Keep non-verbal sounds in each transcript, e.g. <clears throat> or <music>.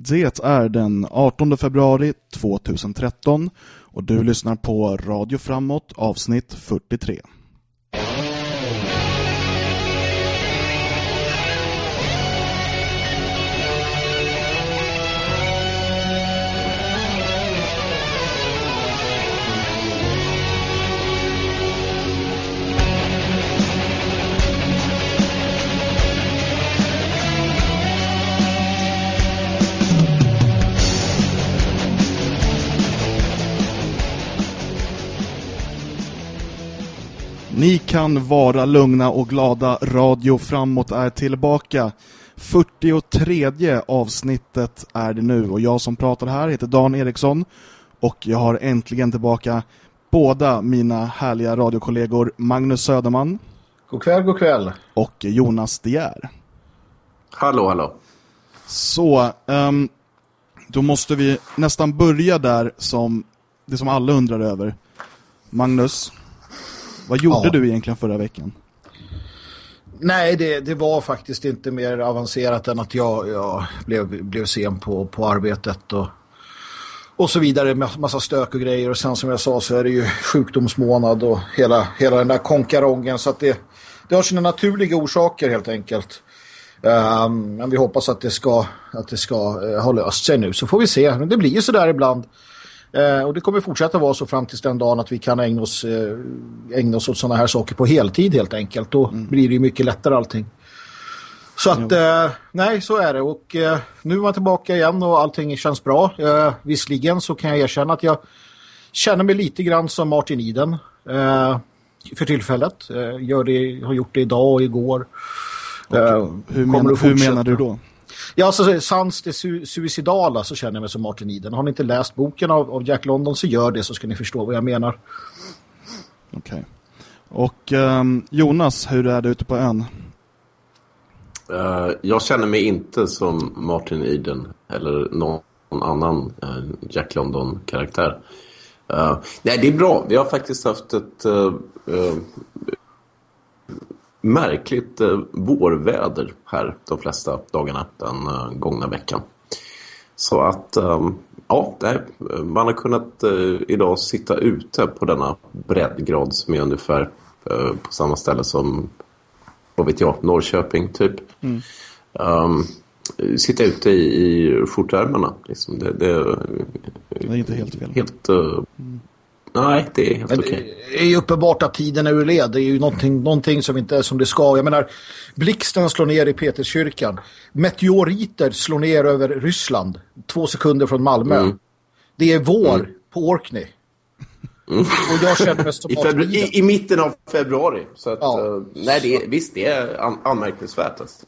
Det är den 18 februari 2013 och du lyssnar på Radio Framåt avsnitt 43. Ni kan vara lugna och glada. Radio Framåt är tillbaka. 43 avsnittet är det nu och jag som pratar här heter Dan Eriksson och jag har äntligen tillbaka båda mina härliga radiokollegor Magnus Söderman. God kväll, god kväll. Och Jonas Dier. Hallå, hallå. Så, um, då måste vi nästan börja där som det som alla undrar över. Magnus, vad gjorde ja. du egentligen förra veckan? Nej, det, det var faktiskt inte mer avancerat än att jag, jag blev, blev sen på, på arbetet och, och så vidare. Massa stök och grejer. Och sen som jag sa så är det ju sjukdomsmånad och hela, hela den där konkarongen. Så att det, det har sina naturliga orsaker helt enkelt. Um, men vi hoppas att det ska, att det ska uh, ha löst sig nu. Så får vi se. Men det blir ju sådär ibland. Eh, och det kommer fortsätta vara så fram till den dagen att vi kan ägna oss, eh, ägna oss åt sådana här saker på heltid helt enkelt. Då mm. blir det ju mycket lättare allting. Så att, eh, nej så är det. Och eh, nu är man tillbaka igen och allting känns bra. Eh, visserligen så kan jag erkänna att jag känner mig lite grann som Martin Iden eh, för tillfället. Eh, gör det, har gjort det idag och igår. Eh, hur, men, hur menar du då? Ja, alltså sans det su suicidala så känner jag mig som Martin Eden. Har ni inte läst boken av, av Jack London så gör det så ska ni förstå vad jag menar. Okej. Okay. Och um, Jonas, hur är det ute på ön? Uh, jag känner mig inte som Martin Eden eller någon annan uh, Jack London-karaktär. Uh, nej, det är bra. Vi har faktiskt haft ett märkligt eh, vårväder här de flesta dagarna den eh, gångna veckan. Så att eh, ja, man har kunnat eh, idag sitta ute på denna breddgrad som är ungefär eh, på samma ställe som vad vet jag, Norrköping typ. Mm. Um, sitta ute i, i skjortärmarna. Liksom. Det, det, det, är inte helt fel. Helt, uh, mm. Nej, det är helt okej. Okay. Det är ju uppenbart att tiden är ur led. Det är ju någonting, någonting som inte är som det ska. Jag menar, blixten slår ner i Peterskyrkan. Meteoriter slår ner över Ryssland. Två sekunder från Malmö. Mm. Det är vår mm. på Orkney. Mm. Och jag känner mig som I, i, I, mitten av februari. Så att, ja. uh, nej, det är, visst, det är an anmärkningsvärt. Alltså.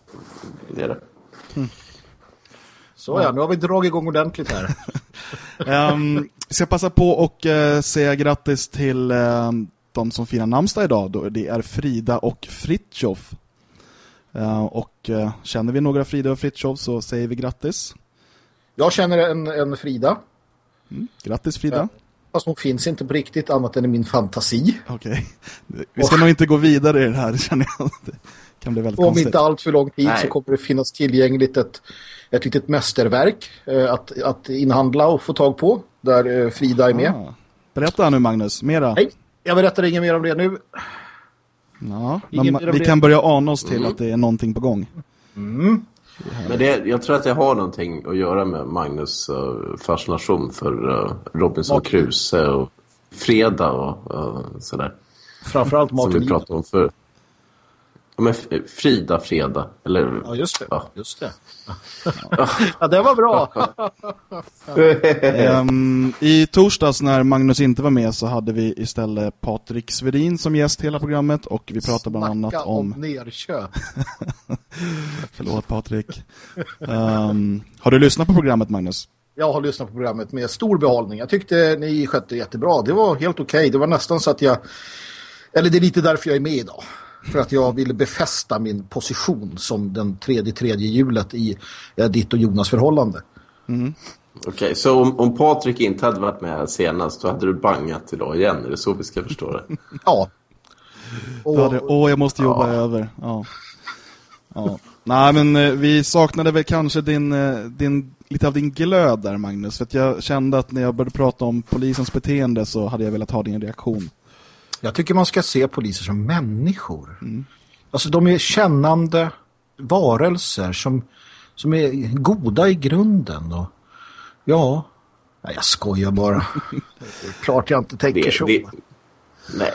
Det är det. Mm. Så ja, nu har vi dragit igång ordentligt här. um, <laughs> ska passa på och uh, säga grattis till uh, de som firar namnsdag idag. Då. Det är Frida och Fritjof. Uh, och uh, känner vi några Frida och Fritjof så säger vi grattis. Jag känner en, en Frida. Mm, grattis Frida. Ja. Fast hon finns inte på riktigt annat än i min fantasi. Okej. Okay. Vi ska och... nog inte gå vidare i det här känner jag. Det kan bli väldigt Om konstigt. inte allt för lång tid Nej. så kommer det finnas tillgängligt ett ett litet mästerverk eh, att, att inhandla och få tag på. Där eh, Frida är med. Ah. Berätta nu Magnus, mera. Nej, jag berättar inget mer om det nu. Ja, men vi det. kan börja ana oss till mm. att det är någonting på gång. Mm. Men det, jag tror att det har någonting att göra med Magnus uh, fascination för uh, Robinson Martin. Crusoe och Freda och uh, sådär. Framförallt Martin Som vi pratade om för men Frida, Freda. Eller, ja, just det. Ja. Just det. Ja, det var bra. um, <laughs> I torsdags när Magnus inte var med så hade vi istället Patrik Svedin som gäst hela programmet och vi pratade bland annat om... om nerköp. <laughs> Förlåt Patrik. Um, har du lyssnat på programmet Magnus? Jag har lyssnat på programmet med stor behållning. Jag tyckte ni skötte jättebra. Det var helt okej. Okay. Det var nästan så att jag... Eller det är lite därför jag är med idag för att jag ville befästa min position som den tredje tredje hjulet i eh, ditt och Jonas förhållande. Mm. Okej, okay, så om, om Patrik inte hade varit med senast då hade du bangat idag igen, är det så vi ska förstå det? <laughs> ja. Åh, oh, jag måste jobba ja. över. Ja. ja. Nej, men eh, vi saknade väl kanske din, eh, din lite av din glöd där Magnus. För att jag kände att när jag började prata om polisens beteende så hade jag velat ha din reaktion. Jag tycker man ska se poliser som människor. Mm. Alltså de är kännande varelser som, som är goda i grunden. Och, ja, nej, jag skojar bara. <laughs> klart jag inte tänker det, så. Det, nej,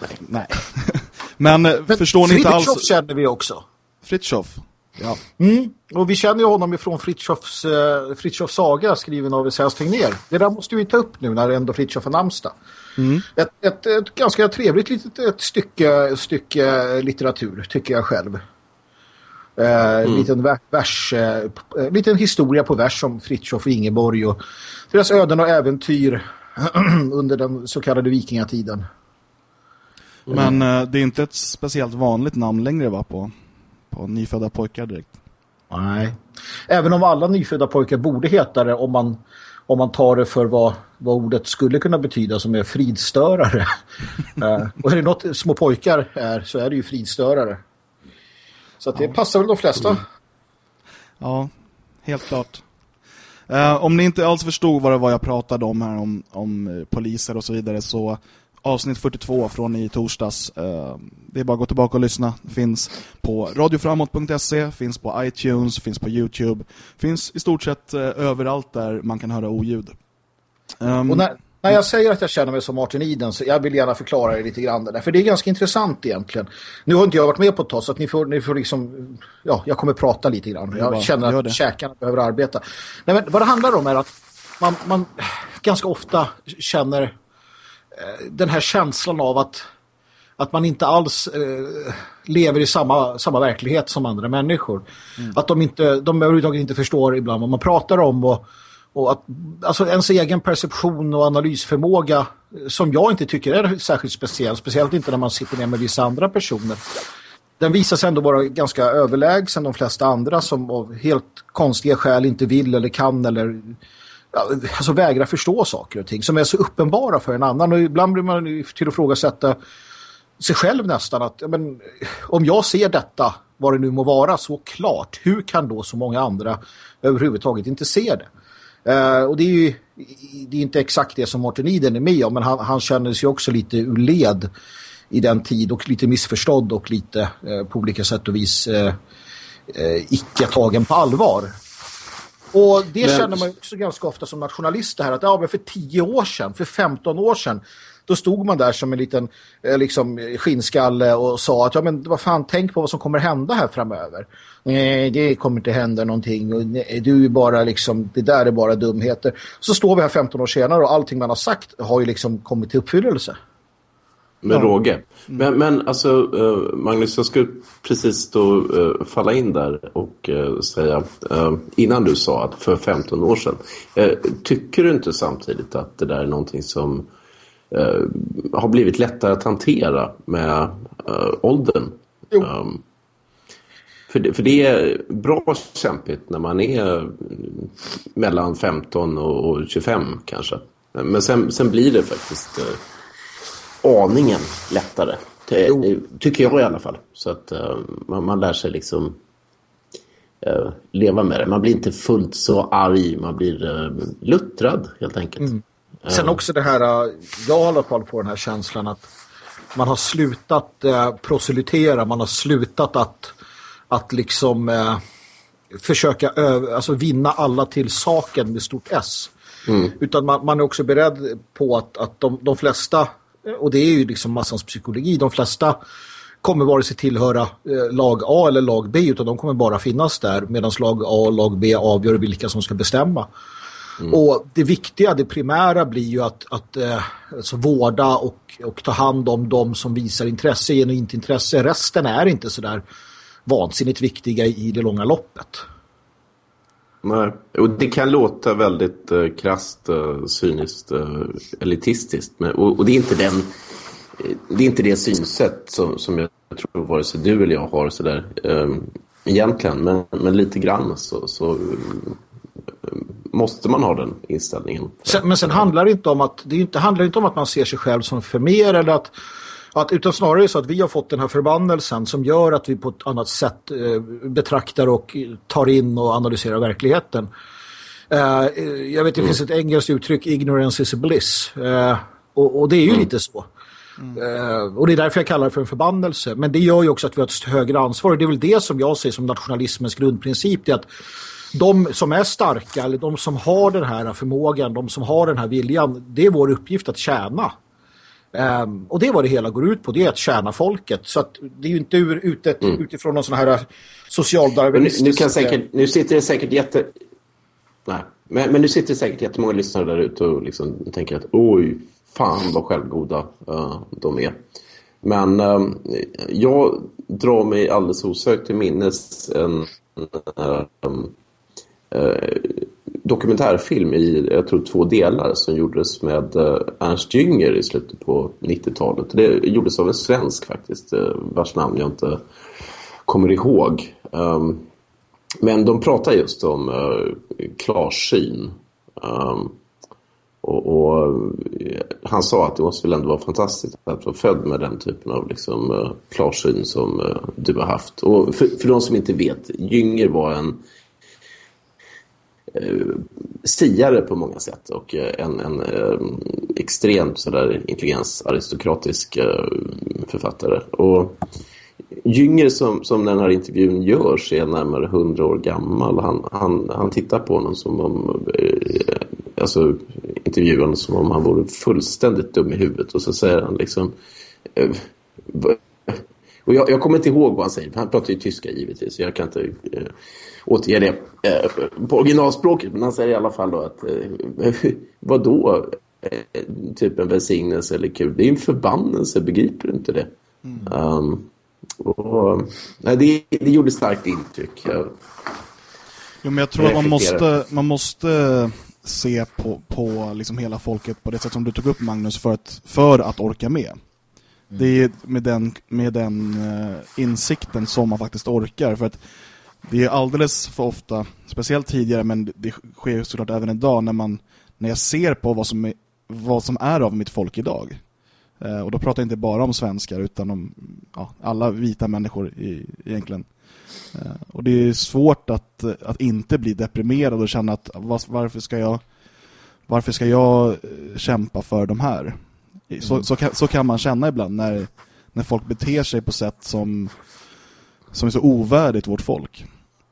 nej. nej. <laughs> Men, eh, Men förstår ni inte alls... Fritjof känner vi också. Fritjof? Ja. Mm. Och vi känner ju honom ifrån Fritjofs, eh, Fritjofs saga skriven av Esaias Tegnér. Det där måste vi ta upp nu när ändå Fritjof är namnsdag. Mm. Ett, ett, ett, ganska trevligt litet ett stycke, stycke litteratur tycker jag själv. Eh, mm. liten, vers, eh, liten historia på vers om Fritjof och Ingeborg och deras öden och äventyr <clears throat> under den så kallade vikingatiden. Men eh, det är inte ett speciellt vanligt namn längre va på, på nyfödda pojkar direkt. Nej. Även om alla nyfödda pojkar borde heta det om man, om man tar det för vad, vad ordet skulle kunna betyda som är fridstörare. uh, <laughs> och är det något små pojkar är så är det ju fridstörare. Så det ja. passar väl de flesta. Ja, helt klart. Uh, om ni inte alls förstod vad det var jag pratade om här om, om poliser och så vidare så avsnitt 42 från i torsdags. Eh, det är bara att gå tillbaka och lyssna. Finns på radioframåt.se, finns på iTunes, finns på Youtube. Finns i stort sett eh, överallt där man kan höra oljud. Um, och när, när jag säger att jag känner mig som Martin Iden så jag vill gärna förklara det lite grann där. För det är ganska intressant egentligen. Nu har inte jag varit med på ett tag så att ni får, ni får liksom... Ja, jag kommer prata lite grann. Jag känner att käkarna behöver arbeta. Nej, men vad det handlar om är att man, man ganska ofta känner den här känslan av att, att man inte alls eh, lever i samma, samma verklighet som andra människor. Mm. Att de, inte, de överhuvudtaget inte förstår ibland vad man pratar om och, och att alltså ens egen perception och analysförmåga eh, som jag inte tycker är särskilt speciell, speciellt inte när man sitter ner med vissa andra personer. Den visar sig ändå vara ganska överlägsen de flesta andra som av helt konstiga skäl inte vill eller kan eller alltså vägrar förstå saker och ting som är så uppenbara för en annan och ibland blir man till att frågasätta sig själv nästan att men, om jag ser detta vad det nu må vara så klart, hur kan då så många andra överhuvudtaget inte se det? Uh, och det är ju det är inte exakt det som Martin Iden är med om men han, han känner sig också lite ur led i den tid och lite missförstådd och lite uh, på olika sätt och vis uh, icke tagen på allvar. Och det men... känner man också ganska ofta som nationalist här. Att ja, men för tio år sedan, för 15 år sedan då stod man där som en liten eh, liksom, skinnskalle och sa att ja men vad fan, tänk på vad som kommer hända här framöver. Nej, det kommer inte hända någonting. Och, nej, du är bara liksom, det där är bara dumheter. Så står vi här 15 år senare och allting man har sagt har ju liksom kommit till uppfyllelse med ja. råge. Mm. Men, men alltså, uh, Magnus, jag skulle precis då uh, falla in där och uh, säga, innan du sa att för 15 år sedan, tycker du inte samtidigt att det där är någonting som har blivit lättare att hantera med åldern? Um, för det, för det är bra kämpigt när man är mellan 15 och 25 kanske. Men sen, sen blir det faktiskt aningen lättare. Jo. Tycker jag i alla fall. Så att uh, man, man, lär sig liksom uh, leva med det. Man blir inte fullt så arg. Man blir uh, luttrad helt enkelt. Mm. Sen också det här, jag har i alla fall på den här känslan att man har slutat eh, proselytera. Man har slutat att, att liksom eh, försöka alltså vinna alla till saken med stort S. Mm. Utan man, man, är också beredd på att, att de, de flesta och det är ju liksom massans psykologi. De flesta kommer vare sig tillhöra eh, lag A eller lag B utan de kommer bara finnas där medan lag A och lag B avgör vilka som ska bestämma. Mm. Och det viktiga, det primära blir ju att, att eh, alltså vårda och, och ta hand om de som visar intresse, genuint intresse. Resten är inte så där vansinnigt viktiga i det långa loppet. Nej, och det kan låta väldigt eh, krasst, eh, cyniskt, eh, elitistiskt. Men, och, och, det är inte den eh, det är inte det synsätt som, som jag tror vare sig du eller jag har så där, eh, egentligen. Men, men lite grann så, så eh, måste man ha den inställningen. Sen, men sen handlar det inte om att det inte, handlar inte om att man ser sig själv som för mer eller att att, utan snarare så att vi har fått den här förbannelsen som gör att vi på ett annat sätt eh, betraktar och tar in och analyserar verkligheten. Uh, jag vet, det finns ett engelskt uttryck, ignorance is a bliss. Och, och, det är ju mm. lite så. Mm. Och det är därför jag kallar det för en förbannelse. Men det gör ju också att vi har ett högre ansvar. Och det är väl det som jag ser som nationalismens grundprincip. Det är att de som är starka, eller de som har den här förmågan, de som har den här viljan, det är vår uppgift att tjäna. Um, och det är vad det hela går ut på, det är att tjäna folket. Så att det är ju inte ur, ute, mm. utifrån någon sån här socialdarwinistisk... Nu, nu, kan säkert, nu sitter det säkert jätte... Nej, men, men nu sitter det säkert jättemånga lyssnare där ute och liksom tänker att oj, fan vad självgoda uh, de är. Men um, jag drar mig alldeles osökt till minnes en um, uh, dokumentärfilm i, jag tror två delar som gjordes med eh, Ernst Jünger i slutet på 90-talet. Det gjordes av en svensk faktiskt, eh, vars namn jag inte kommer ihåg. Ehm, men de pratar just om eh, klarsyn. Ehm, och, och, han sa att det måste väl ändå vara fantastiskt att vara född med den typen av liksom, uh, klarsyn som uh, du har haft. Och för, för de som inte vet, Jünger var en uh, Eh, siare på många sätt och eh, en, en eh, extremt sådär intelligensaristokratisk författare. Och Jünger som, som den här intervjun görs är närmare hundra år gammal. Han, han, han tittar på honom som om eh, alltså intervjuaren som om han vore fullständigt dum i huvudet och så säger han liksom eh, och jag, jag, kommer inte ihåg vad han säger, han pratar ju tyska givetvis, jag kan inte eh, återge det eh, på originalspråket, men han säger i alla fall då att eh, <laughs> vad då eh, typ en välsignelse eller kul, det är en förbannelse, begriper du inte det? Mm. Um, och, nej, det, det gjorde starkt intryck. Jag, jo, men jag tror att man måste, man måste se på, på liksom hela folket på det sätt som du tog upp Magnus för att, för att orka med. Mm. Det är med den, med den uh, insikten som man faktiskt orkar för att det är alldeles för ofta, speciellt tidigare men det sker såklart även idag när man när jag ser på vad som är, vad som är av mitt folk idag eh, och då pratar jag inte bara om svenskar utan om ja, alla vita människor i, egentligen. Eh, och det är svårt att, att inte bli deprimerad och känna att varför ska jag varför ska jag kämpa för de här? Så, mm. så, kan, så kan man känna ibland när, när folk beter sig på sätt som, som är så ovärdigt vårt folk.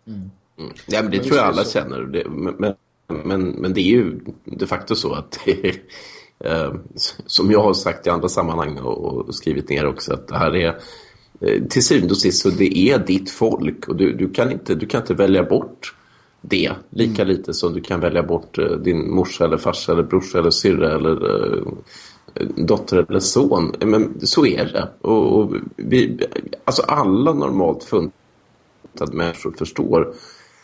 Mm. Mm. Ja, men det tror jag alla känner. Det, men, men, men det är ju de facto så att det, <laughs> Eh, som jag har sagt i andra sammanhang och, skrivit ner också att det här är eh, till syvende och sist så det är ditt folk och du, du, kan, inte, du kan inte välja bort det lika mm. lite som du kan välja bort eh, din morsa eller farsa eller brorsa eller syrra eller uh, dotter eller son. Men så är det. Och, och vi, alltså alla normalt funtade människor förstår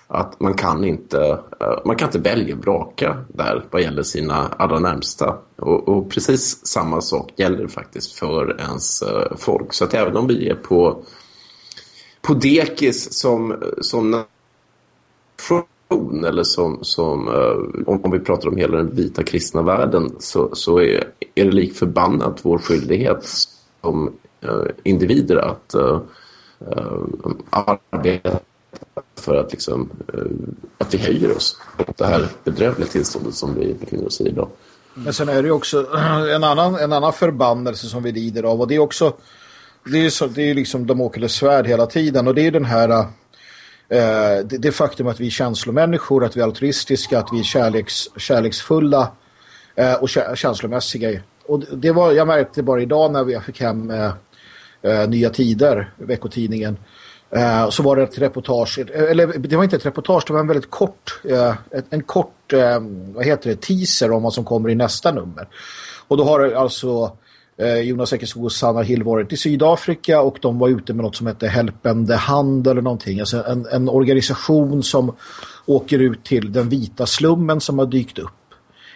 att man kan inte, eh, man kan inte välja och braka där vad gäller sina allra närmsta. Och, och, precis samma sak gäller faktiskt för ens eh, folk. Så att även om vi är på, på dekis som, som religion eller som, som eh, om, om, vi pratar om hela den vita kristna världen så, så är, är det lik förbannat vår skyldighet som uh, individer att eh, arbeta för att, liksom, uh, att vi höjer oss det här bedrövliga tillståndet som vi befinner oss i idag. Men sen är det ju också <clears throat> en annan, en annan förbannelse som vi lider av och det är också det är, så, det är liksom Damokles svärd hela tiden och det är den här eh, det, det faktum att vi är känslomänniskor, att vi är altruistiska, att vi är kärleks, kärleksfulla eh, och känslomässiga. Och det var, jag märkte bara idag när jag fick hem eh, eh Nya Tider, veckotidningen Eh, så var det ett reportage, eller det var inte ett reportage, det var en väldigt kort, eh, en kort, eh, vad heter det, teaser om vad som kommer i nästa nummer. Och då har alltså Eh, Jonas Ekeskog och Sanna Hill varit i Sydafrika och de var ute med något som heter Helpende Hand eller någonting. Alltså en, en organisation som åker ut till den vita slummen som har dykt upp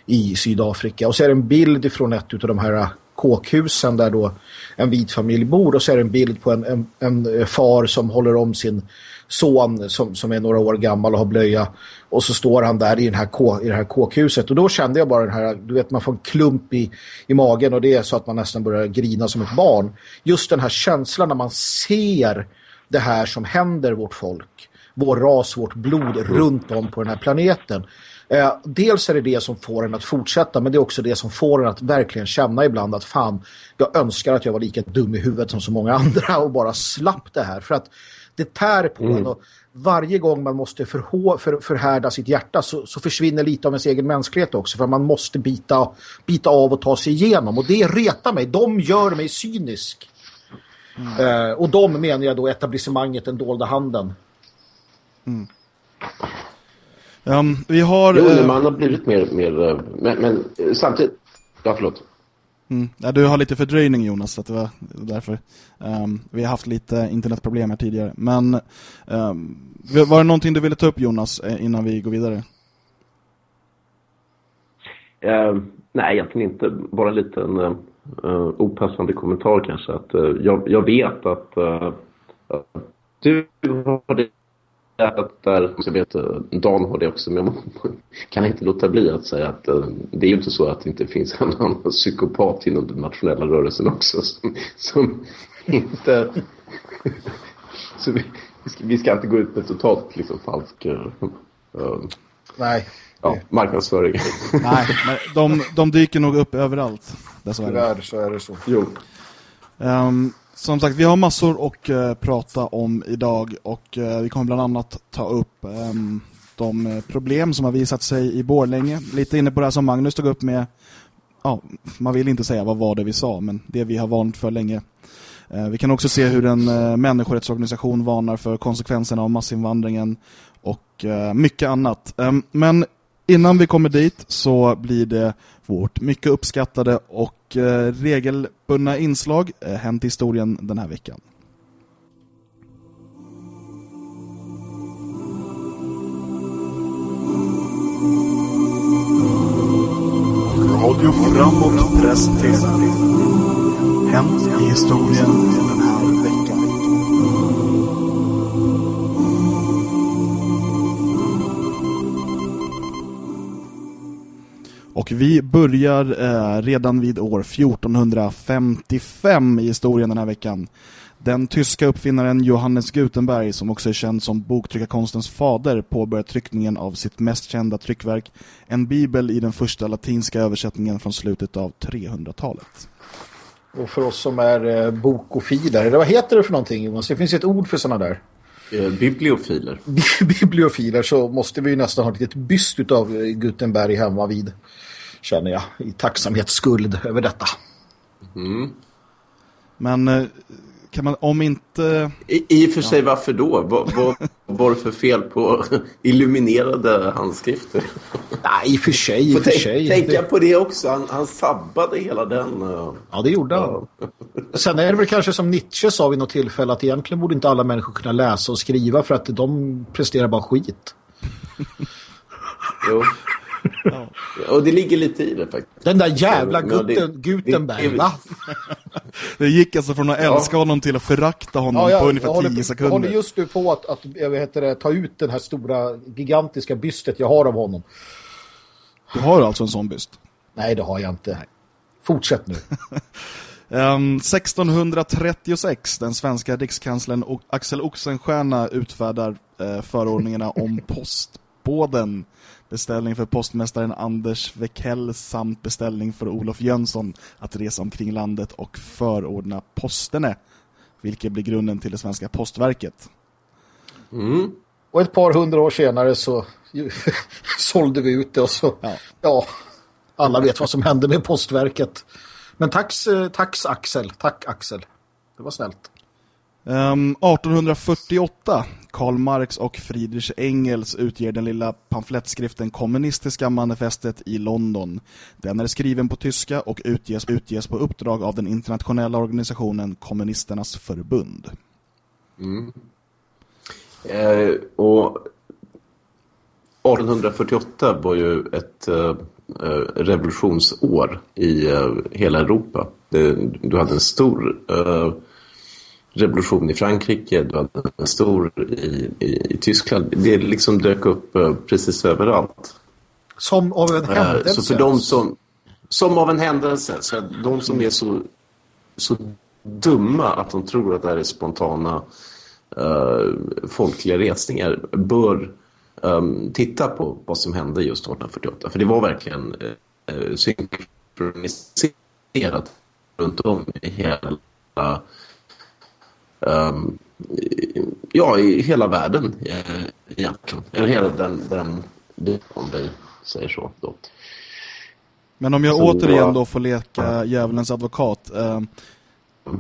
i Sydafrika. Och så är det en bild från ett av de här kåkhusen där då en vit familj bor och så är det en bild på en, en, en far som håller om sin son som, som är några år gammal och har blöja och så står han där i, den här kå, i det här kåkhuset. Och då kände jag bara den här, du vet man får en klump i, i magen och det är så att man nästan börjar grina som ett barn. Just den här känslan när man ser det här som händer vårt folk, vår ras, vårt blod runt om på den här planeten Eh, dels är det det som får en att fortsätta men det är också det som får en att verkligen känna ibland att fan, jag önskar att jag var lika dum i huvudet som så många <laughs> andra och bara slapp det här. För att det tär på mm. en och varje gång man måste förhå, för, förhärda sitt hjärta så, så, försvinner lite av ens egen mänsklighet också för man måste bita, bita av och ta sig igenom och det retar mig. De gör mig cynisk. Mm. Eh, och de menar jag då etablissemanget, den dolda handen. Mm. Um, vi har... Jo, uh, man har blivit mer... mer uh, men, men uh, samtidigt... Ja, förlåt. Mm. Ja, du har lite fördröjning Jonas, så att det var därför. Um, vi har haft lite internetproblem här tidigare. Men um, var det någonting du ville ta upp Jonas innan vi går vidare? nej, egentligen inte. Bara en liten uh, opassande kommentar kanske. Att, jag, jag vet att du har det att där, jag vet Dan har det också, men jag <laughs> kan inte låta bli att säga att eh, det är ju inte så att det inte finns en <laughs> annan psykopat inom den nationella rörelsen också som, som inte... <laughs> så vi, vi, ska, inte gå ut med totalt liksom falsk... Uh, Nej. Ja, marknadsföring. Nej, men de, de dyker nog upp överallt. Dessvärre. Tyvärr så är det så. Jo. Um, som sagt, vi har massor att uh, prata om idag och uh, vi kommer bland annat ta upp um, de eh, problem som har visat sig i Borlänge. Lite inne på det här som Magnus tog upp med, ja, man vill inte säga vad var det vi sa, men det vi har varnat för länge. Uh, vi kan också se hur en uh, människorättsorganisation varnar för konsekvenserna av massinvandringen och mycket annat. Um, men innan vi kommer dit så blir det vårt mycket uppskattade och eh, regelbundna inslag eh, Hänt historien den här veckan. Radio Framåt presenterar Hänt i historien Och vi börjar eh, redan vid år 1455 i historien den här veckan. Den tyska uppfinnaren Johannes Gutenberg, som också är känd som boktryckarkonstens fader, påbörjar tryckningen av sitt mest kända tryckverk, en bibel i den första latinska översättningen från slutet av 300-talet. Och för oss som är eh, bokofiler, eller vad heter det för någonting Jonas? Det finns ett ord för sådana där. Eh, bibliofiler. <laughs> Bibliofiler så måste vi nästan ha ett litet byst av Gutenberg hemma vid känner jag i tacksamhetsskuld över detta. Mm. Men eh, kan man, om inte... I, i och för sig, varför då? Vad, var det för fel på <laughs> illuminerade handskrifter? Nej, i och för sig. I för sig. Tänka på det också. Han, han sabbade hela den. Uh... Ja, det gjorde han. Ja. Sen är det väl kanske som Nietzsche sa vid något tillfälle att egentligen borde inte alla människor kunna läsa och skriva för att de presterar bara skit. jo. Ja. Och det ligger lite i det faktiskt. Den där jävla Guten, det, Gutenberg, det, va? <laughs> det gick alltså från att älska ja. honom till att förakta honom ja, ja, på ungefär håller, tio sekunder. Jag håller just nu på att, att jag vet det, ta ut den här stora, gigantiska bystet jag har av honom. Du har alltså en sån byst? Nej, det har jag inte. Nej. Fortsätt nu. <laughs> Um, 1636, den svenska rikskanslern Axel Oxenstierna utfärdar uh, förordningarna om <laughs> postbåden beställning för postmästaren Anders Vekell samt beställning för Olof Jönsson att resa omkring landet och förordna postene, vilket blir grunden till det svenska postverket. Mm. Och ett par hundra år senare så <laughs> sålde vi ut det och så, ja. ja, alla vet vad som hände med postverket. Men tack, eh, tack Axel, tack Axel. Det var snällt. Ehm, um, 1848, Karl Marx och Friedrich Engels utger den lilla pamflettskriften Kommunistiska manifestet i London. Den är skriven på tyska och utges, utges på uppdrag av den internationella organisationen Kommunisternas förbund. Mm. Eh, och 1848 var ju ett eh, eh, revolutionsår i eh, hela Europa. Det, du hade en stor eh, revolution i Frankrike, du hade en stor i, i, i Tyskland. Det liksom dök upp uh, precis överallt. Som av en händelse? Uh, så för de som, som av en händelse. Så de som är så, så dumma att de tror att det här är spontana uh, folkliga resningar bör um, titta på vad som hände just 1848. För det var verkligen uh, synkroniserat runt om i hela um, ja, i hela världen eh, egentligen. Eller hela den, den, om vi säger så då. Men om jag så, återigen då får leka djävulens advokat eh,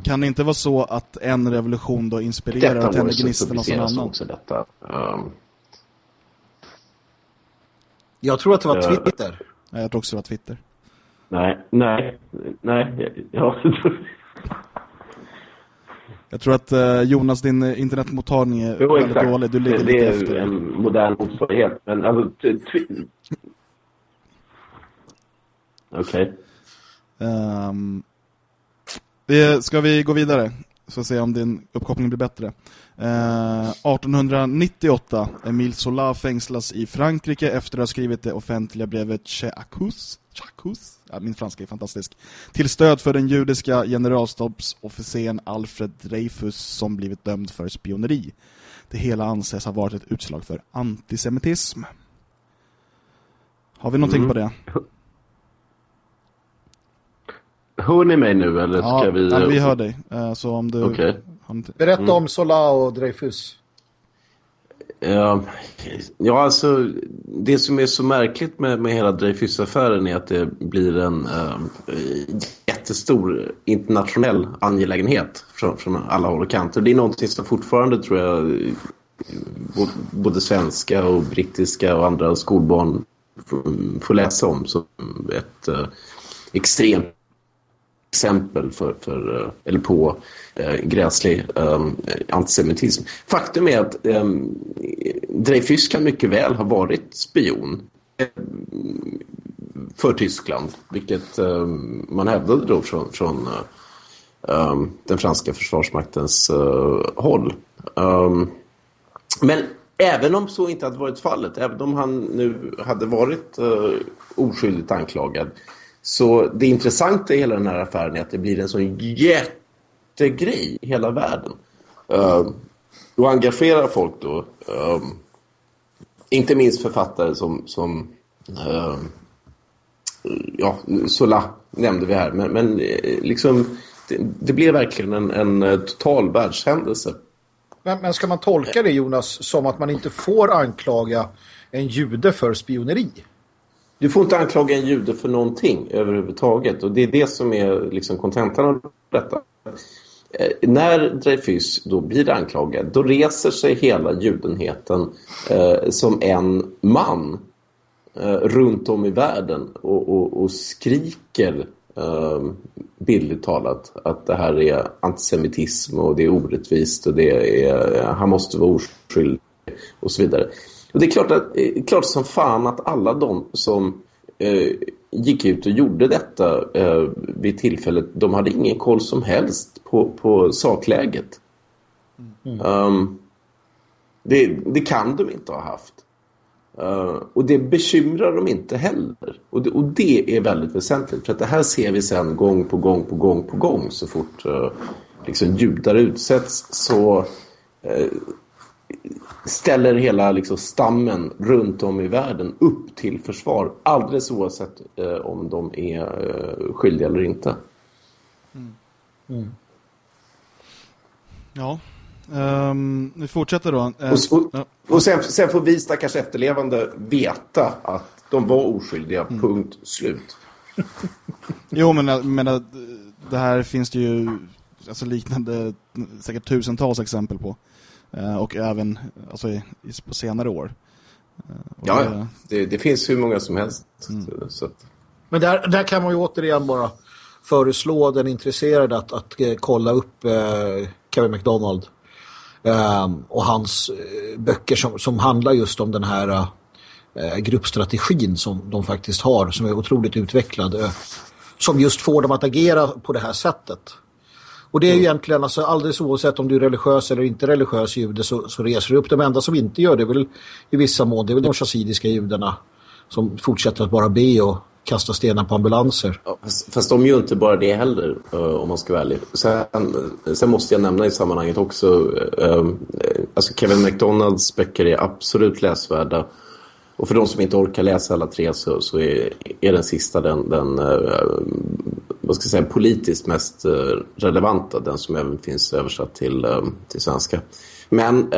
kan det inte vara så att en revolution då inspirerar och tänder gnistan hos en annan? Också detta. Um, jag tror att det var Twitter. Ja, jag tror också det var Twitter. Nej, nej, nej. Ja, <laughs> jag tror att uh, Jonas, din internetmottagning är jo, väldigt exakt. dålig. Du ligger det, lite efter. Det är en modern motsvarighet. Men alltså... Okej. Okay. Um, vi, ska vi gå vidare? Så se om din uppkoppling blir bättre. Eh, 1898. Emile Zola fängslas i Frankrike efter att ha skrivit det offentliga brevet Chacus. Chacus? Ja, min franska är fantastisk. Till stöd för den judiska generalstabsofficeren Alfred Dreyfus som blivit dömd för spioneri. Det hela anses ha varit ett utslag för antisemitism. Har vi någonting mm. på det? Hör ni mig nu eller ska ja, vi... Ja, vi hör dig. Uh, så om du... Okay. Berätta mm. om Sola och Dreyfus. Ehm, ja, alltså det som är så märkligt med, med hela Dreyfus-affären är att det blir en äh, jättestor internationell angelägenhet från, från alla håll och kanter. Det är någonting som fortfarande tror jag både svenska och brittiska och andra skolbarn får, får läsa om som ett äh, extremt exempel för, för, eh, eller på eh, gräslig eh, antisemitism. Faktum är att eh, Dreyfus kan mycket väl ha varit spion eh, för Tyskland, vilket eh, man hävdade då från, från eh, ehm, den franska försvarsmaktens eh, håll. Ehm, men även om så inte hade varit fallet, även om han nu hade varit eh, oskyldigt anklagad så det intressanta i hela den här affären är att det blir en sån jättegrej i hela världen. Ehm, uh, och engagerar folk då. Uh, inte minst författare som, som uh, ja, Sola nämnde vi här. Men, men eh, liksom, det, det blev verkligen en, en eh, total världshändelse. Men, men ska man tolka det Jonas som att man inte får anklaga en jude för spioneri? Du får inte anklaga en jude för någonting överhuvudtaget. Och det är det som är liksom kontentan av detta. Eh, när Dreyfus då blir anklagad, då reser sig hela judenheten eh, som en man eh, runt om i världen och, och, och skriker eh, bildligt talat att det här är antisemitism och det är orättvist och det är, eh, han måste vara oskyldig och så vidare. Och det är klart, att, eh, klart som fan att alla de som eh, gick ut och gjorde detta eh, vid tillfället, de hade ingen koll som helst på, på sakläget. Mm. Um, det, det, kan de inte ha haft. Uh, och det bekymrar de inte heller. Och det, och det, är väldigt väsentligt. För att det här ser vi sen gång på gång på gång på gång. Så fort uh, liksom judar utsätts så uh, ställer hela liksom, stammen runt om i världen upp till försvar. Alldeles oavsett eh, om de är eh, skyldiga eller inte. Mm. Mm. Ja, um, vi fortsätter då. Och, och, ja. och sen, sen, får vi stackars efterlevande veta att de var oskyldiga, mm. punkt slut. <laughs> jo, men, men det här finns det ju alltså liknande säkert tusentals exempel på. Eh, och även alltså, i, på senare år. Eh, ja, det, det, det, finns hur många som helst. Mm. Så att... Men där, där kan man ju återigen bara föreslå den intresserade att, att eh, kolla upp eh, Kevin McDonald eh, och hans eh, böcker som, som handlar just om den här gruppstrategin som de faktiskt har som är otroligt utvecklad som just får dem att agera på det här sättet. Och det är ju mm. egentligen alltså, alldeles oavsett om du är religiös eller inte religiös jude så, så reser du upp. De enda som inte gör det väl i vissa mån, det är väl de chassidiska judarna som fortsätter att bara be och kasta stenar på ambulanser. Ja, fast, fast de gör inte bara det heller, uh, om man ska vara ärlig. Sen, sen måste jag nämna i sammanhanget också uh, alltså Kevin McDonalds böcker är absolut läsvärda. Och för de som inte orkar läsa alla tre så, så är, är den sista den, den uh, vad ska jag säga, politiskt mest uh, relevanta. Den som även finns översatt till, uh, till svenska. Men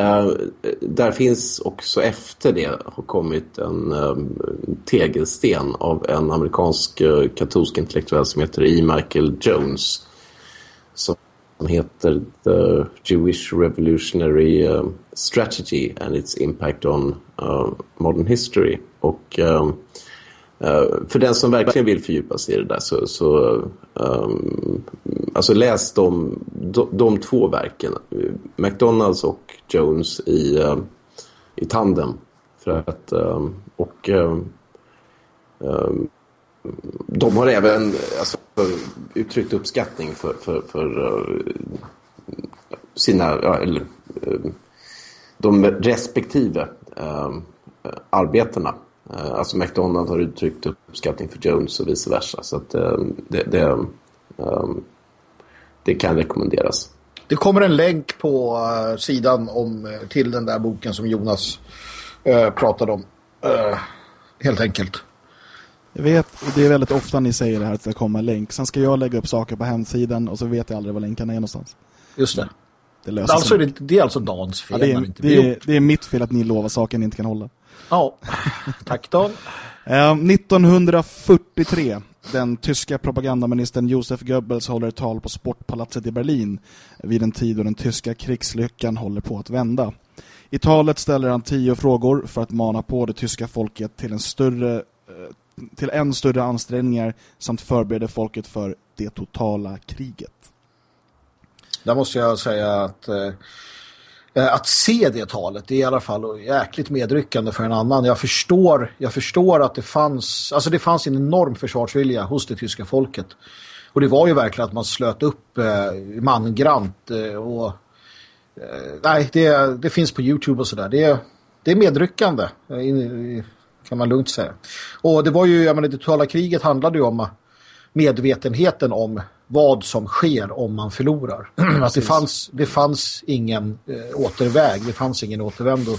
där finns också efter det har kommit en tegelsten av en amerikansk katolsk intellektuell som heter E. Michael Jones. Som som heter The Jewish Revolutionary uh, Strategy and its Impact on uh, Modern History. Och um, uh, för den som verkligen vill fördjupa sig i det där så, så um, alltså läs de, de, de, två verken, McDonalds och Jones i, uh, i tandem. För att, um, och de har även alltså, uttryckt uppskattning för, för, för uh, sina, eller, uh, de respektive eh, uh, arbetena. alltså McDonald har uttryckt uppskattning för Jones och vice versa. Så att, det, det, um, det kan rekommenderas. Det kommer en länk på sidan om, till den där boken som Jonas pratade om. helt enkelt. Jag vet, det är väldigt ofta ni säger det här att det kommer en länk. Sen ska jag lägga upp saker på hemsidan och så vet jag aldrig var länkarna är någonstans. Just det. Det, löser alltså, det, det är alltså Dans fel. Ja, det, är, det, är, det är mitt fel att ni lovar saker ni inte kan hålla. Ja, tack Dan. 1943, den tyska propagandaministern Josef Goebbels håller tal på Sportpalatset i Berlin vid en tid då den tyska krigslyckan håller på att vända. I talet ställer han tio frågor för att mana på det tyska folket till en större till än större ansträngningar samt förbereder folket för det totala kriget. Där måste jag säga att eh, eh, att se det talet det är i alla fall jäkligt medryckande för en annan. Jag förstår, jag förstår att det fanns alltså det fanns en enorm försvarsvilja hos det tyska folket. Och det var ju verkligen att man slöt upp eh, mangrant eh, och eh, nej, det, det finns på Youtube och sådär. Det, det är medryckande eh, kan man lugnt säga. Och det var ju, jag menar, det totala kriget handlade ju om medvetenheten om vad som sker om man förlorar. <clears throat> alltså det, fanns, det fanns ingen eh, återväg, det fanns ingen återvändo.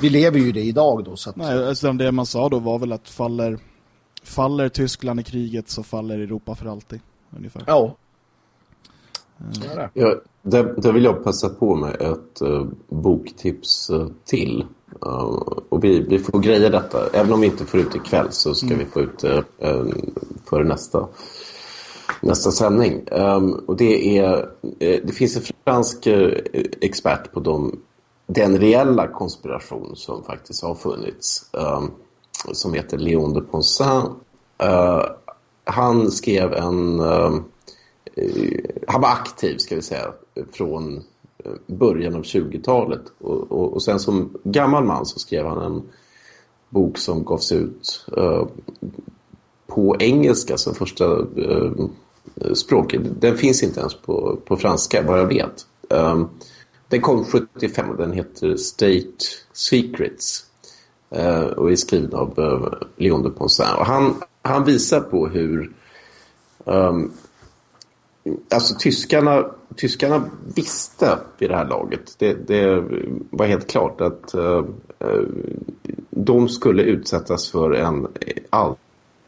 Vi lever ju det idag då. Så att... Nej, alltså det man sa då var väl att faller, faller Tyskland i kriget så faller Europa för alltid. Ungefär. Ja. Mm. Ja, där, där vill jag passa på med ett uh, boktips uh, till. Uh, och vi, vi får greja detta. Även om vi inte får ut ikväll så ska mm. vi få ut det uh, för nästa, nästa sändning. Um, och det, är, det finns en fransk expert på de, den reella konspiration som faktiskt har funnits. Um, som heter Léon de Poncin. han skrev en han var aktiv ska vi säga från eh, början av 20-talet och, och, och, sen som gammal man så skrev han en bok som gavs ut uh, på engelska som första uh, språk. Den finns inte ens på, på franska vad jag vet. Um, den kom 75 och den heter State Secrets uh, och är skriven av uh, Léon de Ponsin. Och han, han visar på hur um, Alltså tyskarna, tyskarna visste vid det här laget. Det, det var helt klart att uh, de skulle utsättas för en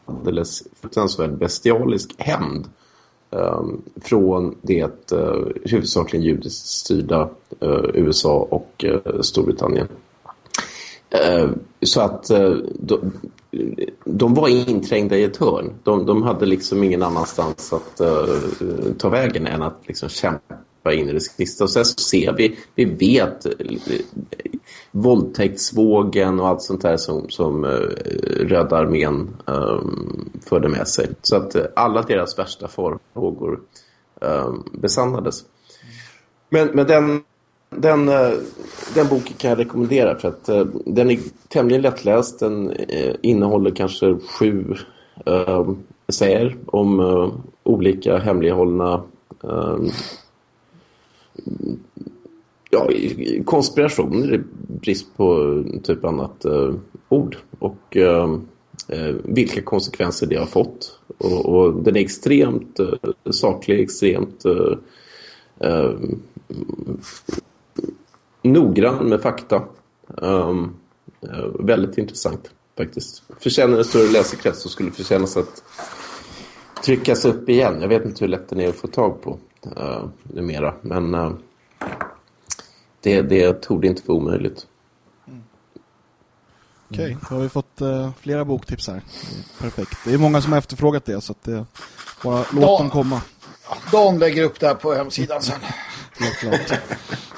alldeles fruktansvärd bestialisk hämnd um, från det uh, huvudsakligen judiskt styrda uh, USA och Storbritannien. så att de, var inträngda i ett hörn. De, de hade liksom ingen annanstans att uh, ta vägen än att liksom kämpa in i det sista. Och sen så ser vi, vi vet uh, våldtäktsvågen och allt sånt där som, som uh, Röda armén um, förde med sig. Så att uh, alla deras värsta farhågor um, besannades. Men, men den den, eh, den boken kan jag rekommendera för att eh, den är tämligen lättläst. Den eh, innehåller kanske sju äh, essäer om äh, olika hemlighållna äh, ja, konspirationer i brist på typ annat ord. Och vilka konsekvenser det har fått. Och, och den är extremt saklig, extremt ehm, noggrann med fakta. Um, uh, väldigt intressant faktiskt. Förtjänar en större läsekrets så skulle förtjänas att tryckas upp igen. Jag vet inte hur lätt den är att få tag på uh, numera. Men uh, det, det tog det inte vara omöjligt. Mm. Okej, okay, då har vi fått uh, flera boktips här. Perfekt. Det är många som har efterfrågat det så att det, bara låt Dan, dem komma. Dan lägger upp det här på hemsidan sen. Helt klart.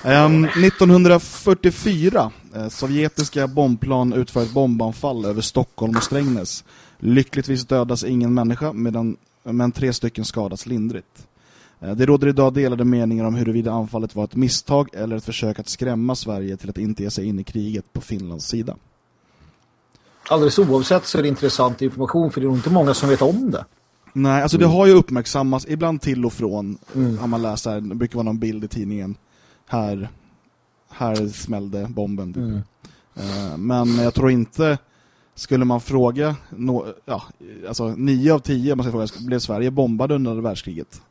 Um, 1944, eh, sovjetiska bombplan utför ett bombanfall över Stockholm och Strängnäs. Lyckligtvis dödas ingen människa medan, men tre stycken skadas lindrigt. Eh, det råder idag delade meningar om huruvida anfallet var ett misstag eller ett försök att skrämma Sverige till att inte ge sig in i kriget på Finlands sida. Alldeles oavsett så är det intressant information för det är nog inte många som vet om det. Nej, alltså det har ju uppmärksammats ibland till och från. Mm. Har man läst här, det brukar vara någon bild i tidningen. Här, här smällde bomben. Typ. Mm. Uh, men jag tror inte, skulle man fråga, no, ja, alltså nio av tio, man ska fråga, blev Sverige bombad under världskriget?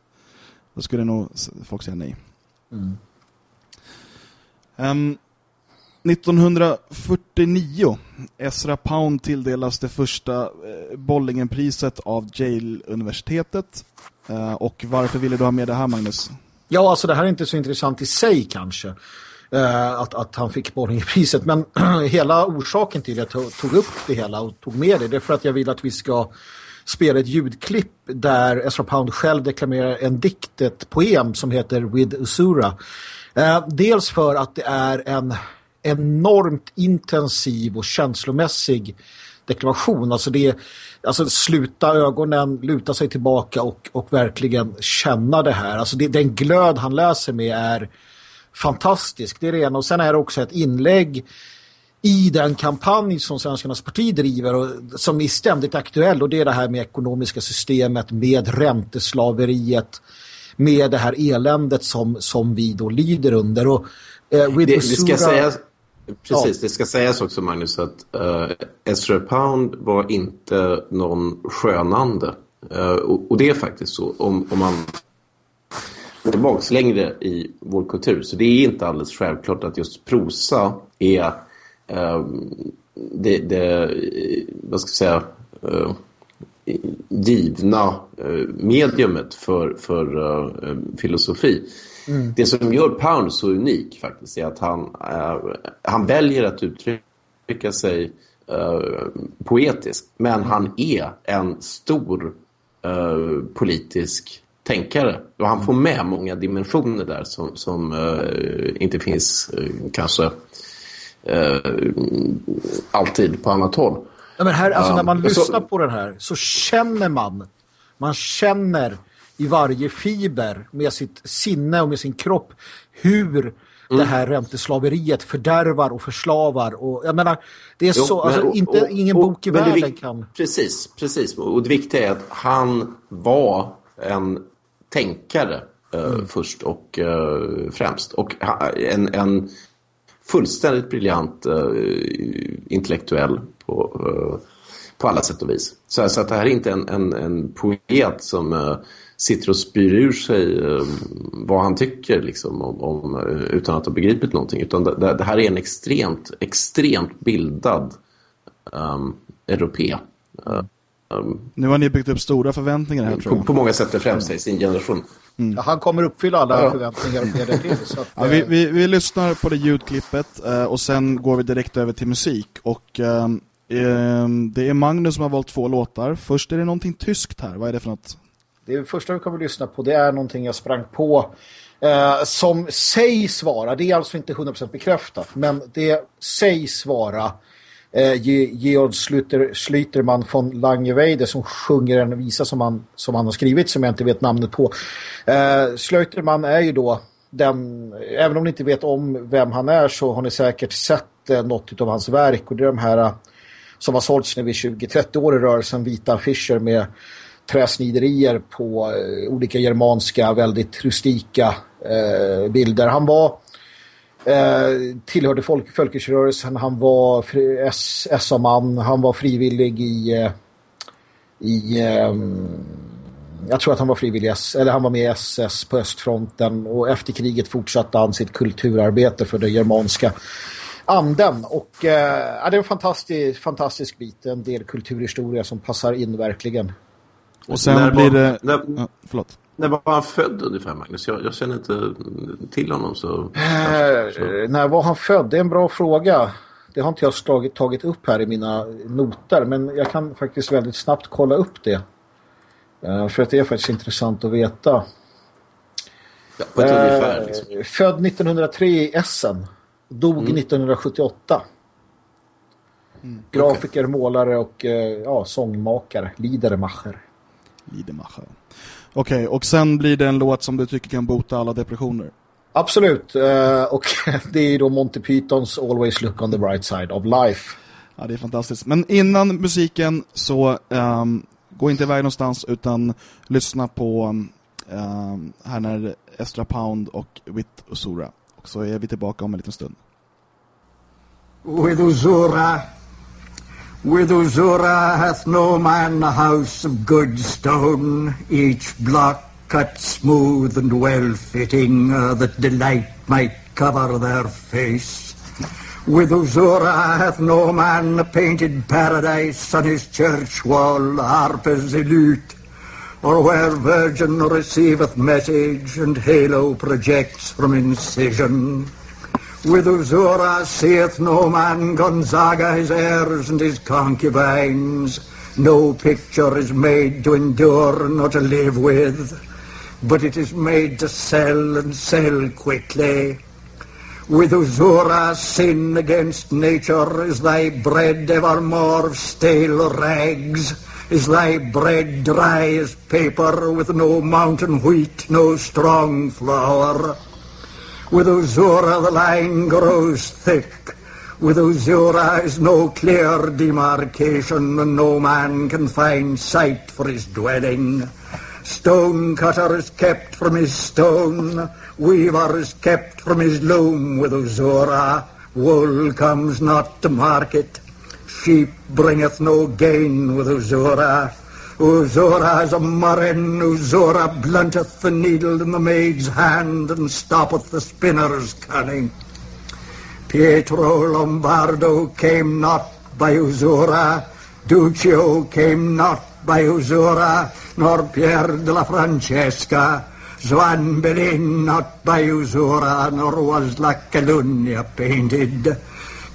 Då skulle nog folk säga nej. Mm. Um, 1949 Ezra Pound tilldelas det första eh, Bollingenpriset av Yale-universitetet. Eh, och varför ville du ha med det här, Magnus? Ja, alltså det här är inte så intressant i sig kanske. Eh, att, att han fick Bollingenpriset. Men <clears throat> hela orsaken till att jag tog upp det hela och tog med det, det är för att jag vill att vi ska spela ett ljudklipp där Ezra Pound själv deklamerar en dikt, ett poem som heter With Usura. Eh, dels för att det är en enormt intensiv och känslomässig deklamation. Alltså det är, alltså sluta ögonen, luta sig tillbaka och, och verkligen känna det här. Alltså det, den glöd han läser med är fantastisk. Det är det ena. Och sen är det också ett inlägg i den kampanj som Svenskarnas parti driver och som är ständigt aktuell och det är det här med ekonomiska systemet, med ränteslaveriet, med det här eländet som, som vi då lider under. Och, eh, det, det ska sägas Precis, ja. det ska sägas också Magnus att uh, Ezra Pound var inte någon skönande. Uh, och, och, det är faktiskt så. Om, om man tillbaks längre i vår kultur så det är inte alldeles självklart att just prosa är uh, det, det, vad ska jag säga uh, givna mediumet för, för filosofi. Mm. Det som gör Pound så unik faktiskt är att han, äh, han väljer att uttrycka sig äh, poetiskt. Men han är en stor äh, politisk tänkare. Och han får med många dimensioner där som, som inte finns kanske alltid på annat håll. Ja, men här, alltså, när man um, lyssnar så... på den här så känner man man känner i varje fiber med sitt sinne och med sin kropp hur mm. det här ränteslaveriet fördärvar och förslavar. Och, jag menar, det är jo, så, alltså, och, inte, och, ingen bok i världen det, kan... Precis, precis. Och det viktiga är att han var en tänkare eh, mm. först och uh, främst. Och en, en fullständigt briljant uh, intellektuell på, uh, på alla sätt och vis. Så, så att det här är inte en, en, en poet som sitter och spyr ur sig eh, vad han tycker liksom, om, om, eh, utan att ha begripit någonting. Utan det, det här är en extremt, extremt bildad um, europé. Um, nu har ni byggt upp stora förväntningar här, på, på många sätt det främsta i sin generation. Mm. Ja, han kommer uppfylla alla ja. förväntningar det till. Så att, <laughs> ja, vi, vi, vi, lyssnar på det ljudklippet och sen går vi direkt över till musik. Och eh, det är Magnus som har valt två låtar. Först är det någonting tyskt här. Vad är det för något? Det första vi kommer att lyssna på det är någonting jag sprang på eh, som sägs vara, det är alltså inte 100% bekräftat, men det sägs vara eh, Georg Schlüter, Schlüterman von Langeweide som sjunger en visa som han, som han har skrivit som jag inte vet namnet på. Eh, Schlüterman är ju då den, även om ni inte vet om vem han är så har ni säkert sett eh, något av hans verk och det är de här eh, som har sålts nu vid 20-30 år i rörelsen, vita affischer med träsniderier på eh, olika germanska, väldigt rustika eh, bilder. Han var eh, tillhörde folk, folkrörelsen, han var SA-man, han var frivillig i, eh, i eh, jag tror att han var frivillig eller han var med i SS på östfronten. Och efter kriget fortsatte han sitt kulturarbete för det germanska anden. Och eh, det är en fantastisk, fantastisk bit, en del kulturhistoria som passar in verkligen. Och sen när blir var, det... När, ja, förlåt. När var han född ungefär, Magnus? Jag, jag känner inte till honom så... Eh, så. När var han född? Det är en bra fråga. Det har inte jag slagit, tagit upp här i mina noter, men jag kan faktiskt väldigt snabbt kolla upp det. Eh, för att det är faktiskt intressant att veta. Ja, på ett eh, ungefär, liksom. Född 1903 i Essen. Dog mm. 1978. Mm. Grafiker, okay. målare och eh, ja, sångmakare. Liedermacher. Liedermacher. Okej, okay, och sen blir det en låt som du tycker kan bota alla depressioner. Absolut, uh, och <laughs> det är då Monty Pythons Always Look on the Bright Side of Life. Ja, det är fantastiskt. Men innan musiken så um, gå inte iväg någonstans utan lyssna på um, här när Estra Pound och Wit Usura. Och så är vi tillbaka om en liten stund. With Usura With Usura hath no man a house of good stone, each block cut smooth and well-fitting, uh, that delight might cover their face. With Usura hath no man a painted paradise on his church wall, harpers elute, or where virgin receiveth message and halo projects from incision. With Uzura seeth no man Gonzaga his heirs and his concubines. No picture is made to endure nor to live with, but it is made to sell and sell quickly. With Uzura sin against nature is thy bread evermore of stale rags. Is thy bread dry as paper with no mountain wheat, no strong flour? With Uzura the line grows thick. With Uzura is no clear demarcation, and no man can find site for his dwelling. Stone cutter is kept from his stone, weaver is kept from his loom with Uzura. Wool comes not to market, sheep bringeth no gain with Uzura. Uzora is a murrain, Uzora blunteth the needle in the maid's hand and stoppeth the spinner's cunning. Pietro Lombardo came not by Uzora, Duccio came not by Uzora, nor Pier della Francesca, Joan Bellin not by Uzora, nor was La Calunnia painted.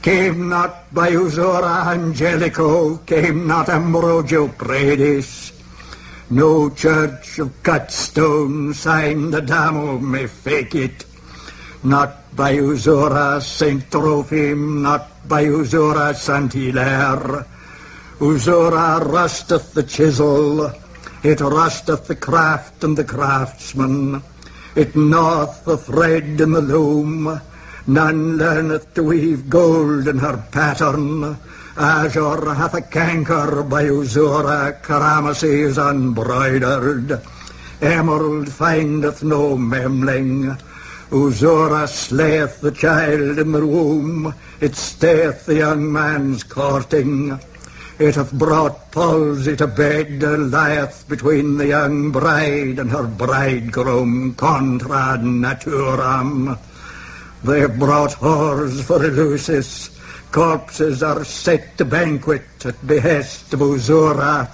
Came not by Usura Angelico, came not Ambrogio Predis. No church of cut stone signed Adamo may fake it. Not by Usura Saint Trophim, not by Usura Saint Hilaire. Usura rusteth the chisel, it rusteth the craft and the craftsman. It gnaweth the thread in the loom, None learneth to weave gold in her pattern. Azure hath a canker by Uzura, Karamasi is unbroidered. Emerald findeth no memling. Uzura slayeth the child in the womb, it stayeth the young man's courting. It hath brought palsy to bed, lieth between the young bride and her bridegroom, contra naturam. They brought whores for Eleusis. Corpses are set to banquet at behest of Usura.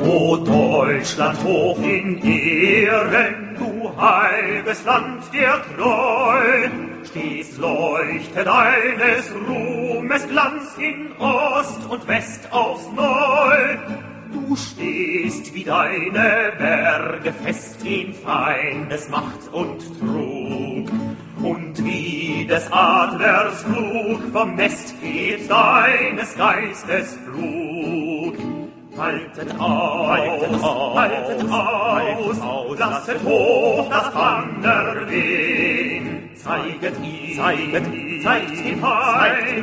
O Deutschland hoch in Ehren, du heiliges Land der Treu, stets leuchtet deines Ruhmes Glanz in Ost und West aufs Neu. Du stehst wie deine Berge fest in Feindes Macht und Trug. Und wie des Adlers Flug vom Nest geht deines Geistes Flug. Haltet aus, haltet aus, haltet aus, aus lasset hoch das Banner wehen. Zeiget ihm, zeiget ihm, zeigt ihm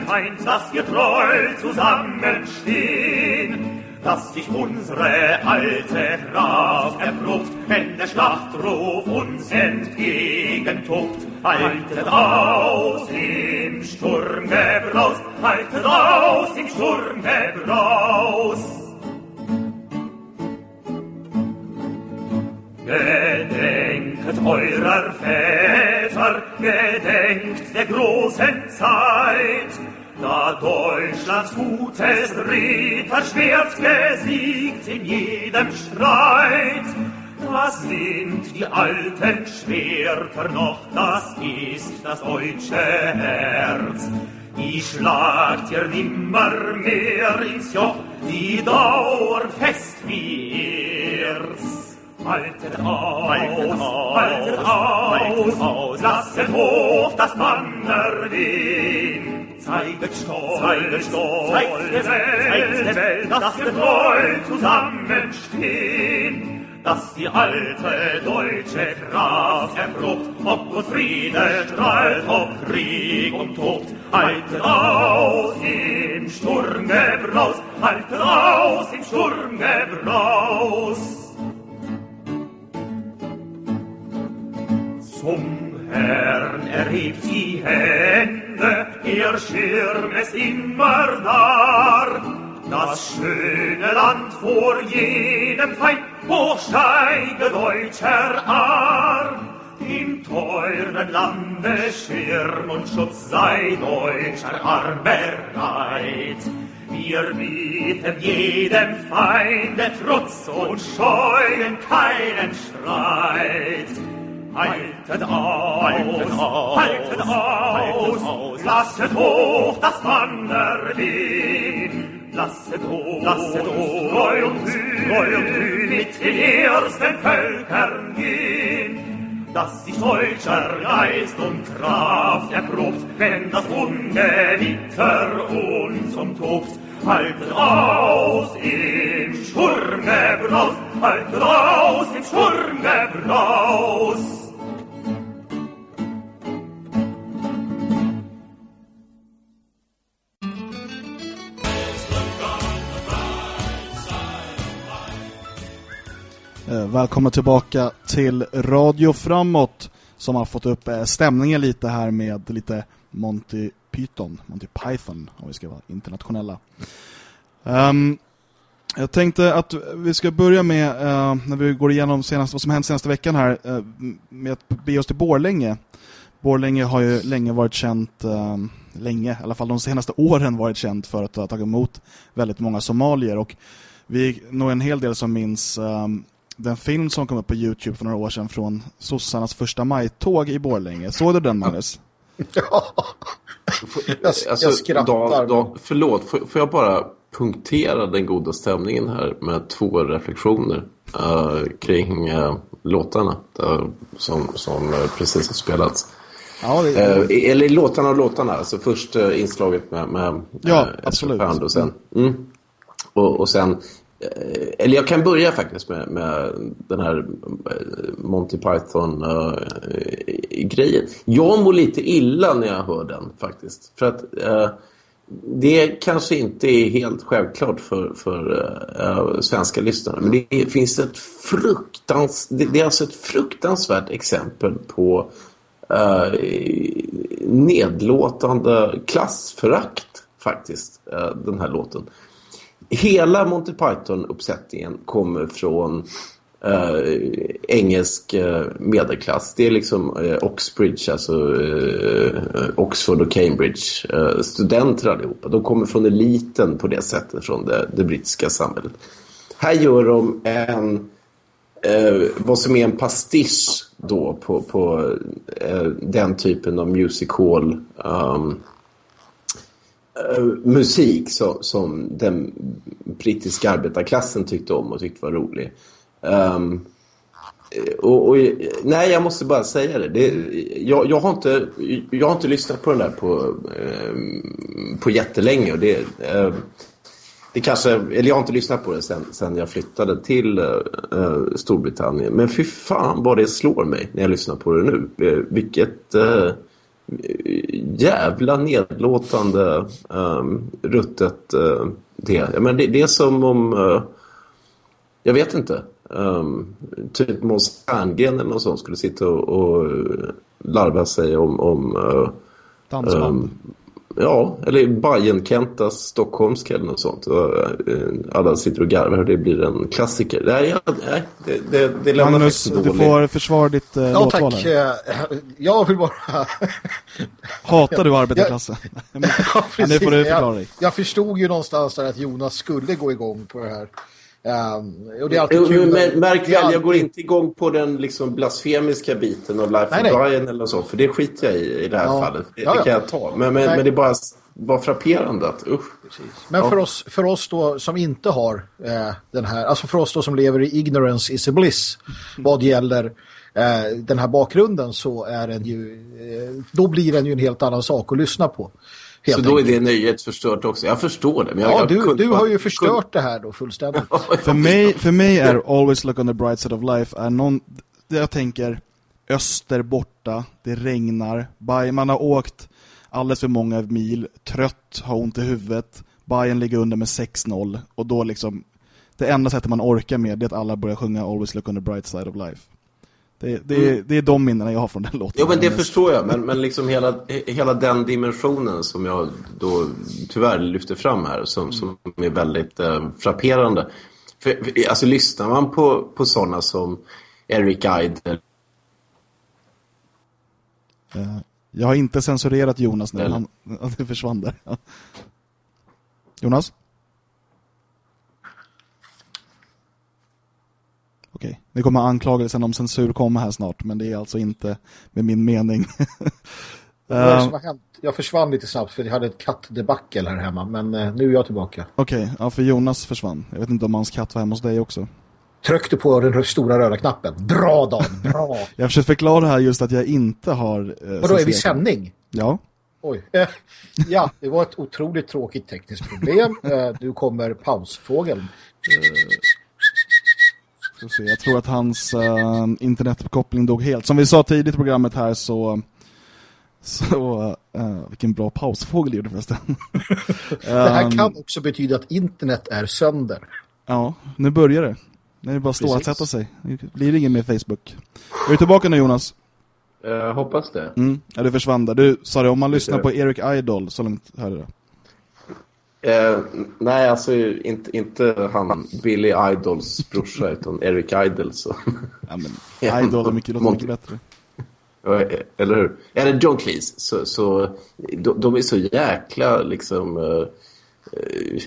Feind, dass wir treu zusammenstehen dass sich unsere alte Kraft erprobt, wenn der Schlachtruf uns entgegentobt. Haltet aus im Sturmgebraus, haltet aus im Sturmgebraus. Gedenket eurer Väter, gedenkt der großen Zeit, da Deutschlands gutes Ritterschwert gesiegt in jedem Streit. Das sind die alten Schwerter noch, das ist das deutsche Herz. Die schlagt ihr nimmer mehr ins Joch, die dauern fest wie Erz. Haltet aus, haltet aus, haltet aus, aus, lasset hoch das Banner wehen. Zeiget stolz, zeiget stolz, zeigt der Welt, zeigt der Welt, dass wir treu zusammenstehen dass die alte deutsche Kraft erprobt, ob und Friede strahlt, ob Krieg und tobt. Haltet aus im Sturmgebraus, haltet aus im Sturmgebraus. Zum Herrn erhebt die Hände, ihr Schirm ist immer dar. Das schöne Land vor jedem Feind, hochsteige deutscher Arm. Im teuren Lande Schirm und Schutz sei deutscher Arm bereit. Wir bieten jedem Feinde Trutz und scheuen keinen Streit. Haltet aus, haltet aus, haltet aus, lasset hoch das wehen. Lasset hoch, lasset hoch, treu und kühn, treu und kühn mit den ersten Völkern gehen. Dass sich deutscher Geist und Kraft erprobt, wenn das Ungewitter uns umtobt. Haltet aus im Sturmgebraus, haltet aus im Sturmgebraus. Eh, välkomna tillbaka till Radio Framåt som har fått upp eh, stämningen lite här med lite Monty Python, Monty Python om vi ska vara internationella. Um, jag tänkte att vi ska börja med, uh, när vi går igenom senast, vad som hänt senaste veckan här, uh, med att be oss till Borlänge. Borlänge har ju länge varit känt, uh, länge, i alla fall de senaste <laughs> åren varit känt för att ha tagit emot väldigt många somalier och vi är nog en hel del som minns um, den film som kom upp på Youtube för några år sedan från sossarnas första majtåg i Borlänge. Såg du den, Magnus? <laughs> Ja, jag, Alltså, jag skrattar. Dan, Dan, förlåt, får, får jag bara punktera den goda stämningen här med två reflektioner eh, kring eh, låtarna eh, som, som precis har spelats. Ja, det, Eh, eller låtarna och låtarna. Alltså först inslaget med, med Ja, absolut. Band och sen, mm. och, och sen Eh, eller jag kan börja faktiskt med, med den här eh, Monty Python-grejen. Eh, jag mår lite illa när jag hör den faktiskt. För att det kanske inte är helt självklart för, för svenska lyssnare. Men det finns ett fruktans, det, det är alltså ett fruktansvärt exempel på nedlåtande klassförakt faktiskt, den här låten. Hela Monty Python-uppsättningen kommer från eh, engelsk eh, medelklass. Det är liksom eh, Oxbridge, alltså eh, Oxford och Cambridge eh, studenter allihopa. De kommer från eliten på det sättet från det, det brittiska samhället. Här gör de en eh, vad som är en pastisch då på, på eh, den typen av music hall um, Eh, musik som, som den brittiska arbetarklassen tyckte om och tyckte var rolig. Um, och, och, nej, jag måste bara säga det. det jag, jag, har inte, jag har inte lyssnat på den där på, eh, på jättelänge. Och det, eh, det kanske, eller jag har inte lyssnat på den sen, sen jag flyttade till eh, eh, Storbritannien. Men fy fan vad det slår mig när jag lyssnar på det nu. Vilket eh, jävla nedlåtande um, ruttet uh, det. Men det. Det är som om, uh, jag vet inte, um, typ Måns Herngren eller något sånt skulle sitta och, och larva sig om, om uh, dansband. um, ja, eller Bajen-Kentas stockholmska eller något sånt. Eh, alla sitter och garvar och det blir en klassiker. Nej, ja, nej det, det, det lämnar Magnus, du dålig. får försvara ditt eh, Ja, låtval tack. här. Eh, Jag vill bara... Hatar du arbetarklassen? Ja, ja, nu precis. får du förklara jag, dig. jag förstod ju någonstans där att Jonas skulle gå igång på det här. Um, och det är alltid kul. Men märk väl, jag går inte igång på den liksom blasfemiska biten av Life Nej, of nej. Brian eller så, för det skiter jag i i det här Ja. fallet. Det, Ja, det ja. kan jag ta. Men, men, men det är bara var frapperande att usch. Men Ja. för, oss, för oss då som inte har eh, den här, alltså för oss då som lever i ignorance is a bliss vad gäller eh, den här bakgrunden så är den ju, eh, då blir den ju en helt annan sak att lyssna på. Helt Så då är enkelt. det nöjet förstört också. Jag förstår det. Men jag, Ja, jag du, kunde du har ju förstört det här då fullständigt. <laughs> För mig, för mig är Always Look on the Bright Side of Life är någon, jag tänker öster borta, det regnar, man har åkt alldeles för många mil, trött, har ont i huvudet, Bayern ligger under med 6-0 och då liksom det enda sättet man orkar med det är att alla börjar sjunga Always Look on the Bright Side of Life. Det, det, är, det är de minnena jag har från den låten. Jo, men det förstår jag. Men, men liksom hela, hela den dimensionen som jag då tyvärr lyfter fram här som, som är väldigt eh, frapperande. För, för, alltså lyssnar man på, på sådana som Eric Idle Eh, Jag har inte censurerat Jonas nu, han, <laughs> det försvann där. Ja. Jonas? Okej, det kommer anklagelsen om censur komma här snart, men det är alltså inte med min mening. Vad det Eh, som har hänt? Jag försvann lite snabbt för jag hade ett kattdebacle här hemma, men eh, nu är jag tillbaka. Okej, ja, för Jonas försvann. Jag vet inte om hans katt var hemma hos dig också. Tryckte på den stora röda knappen. Bra Dan, bra! <laughs> Jag försöker förklara här just att jag inte har... Eh, Och då är vi i sändning. Ja, Oj. Eh, <laughs> ja, det var ett otroligt tråkigt tekniskt problem. Eh, nu kommer pausfågeln. Ska se, jag tror att hans uh, internetuppkoppling dog helt. Som vi sa tidigt i programmet här så... Så, uh, vilken bra pausfågel det gjorde förresten. <laughs> Det här Ehm, kan också betyda att internet är sönder. Ja, nu börjar det. Nu är det bara att stå att sätta sig. Nu blir det ingen mer Facebook. Är du tillbaka nu Jonas? Jag hoppas det. Mm. Ja, du försvann där. Du sa det, om man lyssnar det. på Eric Idol, så långt hörde du. Eh, nej, alltså inte, inte han Billy Idols brorsa utan Eric Idle. Så. Ja, men <laughs> Idol är mycket, låter mycket bättre. Ja, Eller hur? Eller John Cleese. Så, så, de, de är så jäkla liksom eh, eh,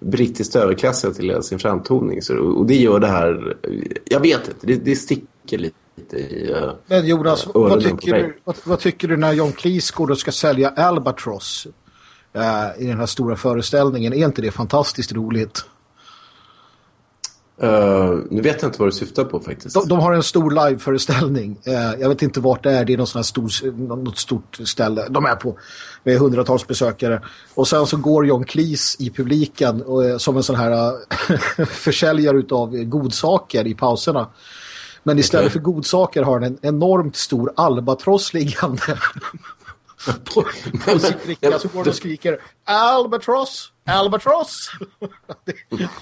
brittiskt överklassiga till sin framtoning. Så, och det gör det här... Jag vet inte, det, det sticker lite i... eh, Men Jonas, vad tycker, du, vad, vad tycker du när John Cleese går och ska sälja Albatross eh, i den här stora föreställningen? Är inte det fantastiskt roligt? eh, nu vet jag inte vad du syftar på faktiskt. De, de har en stor liveföreställning. Eh, jag vet inte vart det är. Det är någon sån här stor, något stort ställe. De är på med hundratals besökare. Och sen så går John Cleese i publiken och, eh, som en sån här eh, <laughs> försäljare av godsaker i pauserna. Men istället Okej. för godsaker har han en enormt stor albatross liggande. På, på sin bricka så går de och skriker Albatross! Albatross! <laughs>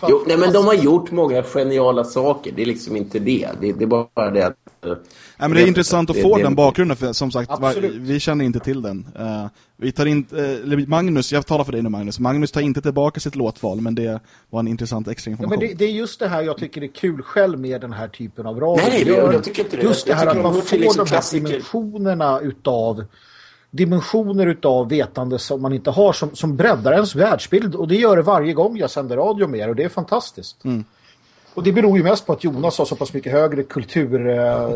Jo, nej, men de har gjort många geniala saker. Det är liksom inte det. Det, det är bara det att... eh, Nej, men det är intressant att det- få det- den bakgrunden, för som sagt, Absolut. vi känner inte till den. Eh, vi tar in, eller Magnus, jag talar för dig nu Magnus, Magnus tar inte tillbaka sitt låtval, men det var en intressant extra Ja, information. men det, det är just det här jag tycker är kul själv med den här typen av radio. Nej, Det jag- jag tycker inte det. Just det här att man får liksom de här klassiker. dimensionerna utav dimensioner utav vetande som man inte har som, som breddar ens världsbild och det gör det varje gång jag sänder radio med er och det är fantastiskt. Mm. Och det beror ju mest på att Jonas har så pass mycket högre kultur eh,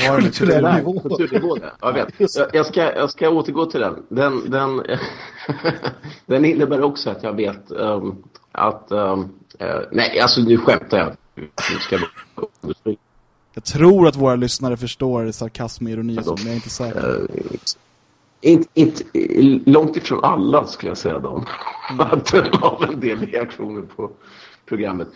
<laughs> kulturell nivå. Kulturnivå, ja. Jag, vet. <laughs> Jag, jag, ska, jag ska återgå till den. Den, den, <laughs> den innebär också att jag vet ehm, att... ehm, eh, nej, alltså nu skämtar jag. Nu ska jag. Jag tror att våra lyssnare förstår sarkasm och ironi, och så, men jag är inte säker. Eh, inte, inte, långt ifrån alla skulle jag säga då. <laughs> Att det var en del reaktioner på programmet.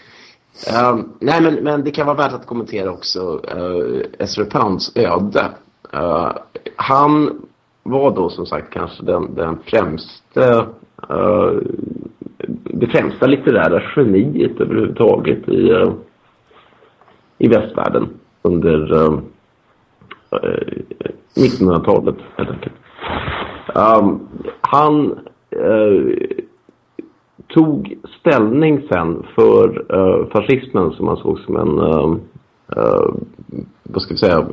Ehm, nej, men, men det kan vara värt att kommentera också uh, Ezra Pounds öde. Eh, han var då som sagt kanske den, den främste eh, det främsta litterära geniet överhuvudtaget i, eh, i västvärlden under ehm, eh, eh, 1900-talet helt enkelt. Um, han eh, tog ställning sen för eh, fascismen som han såg som en ehm, eh, vad ska vi säga,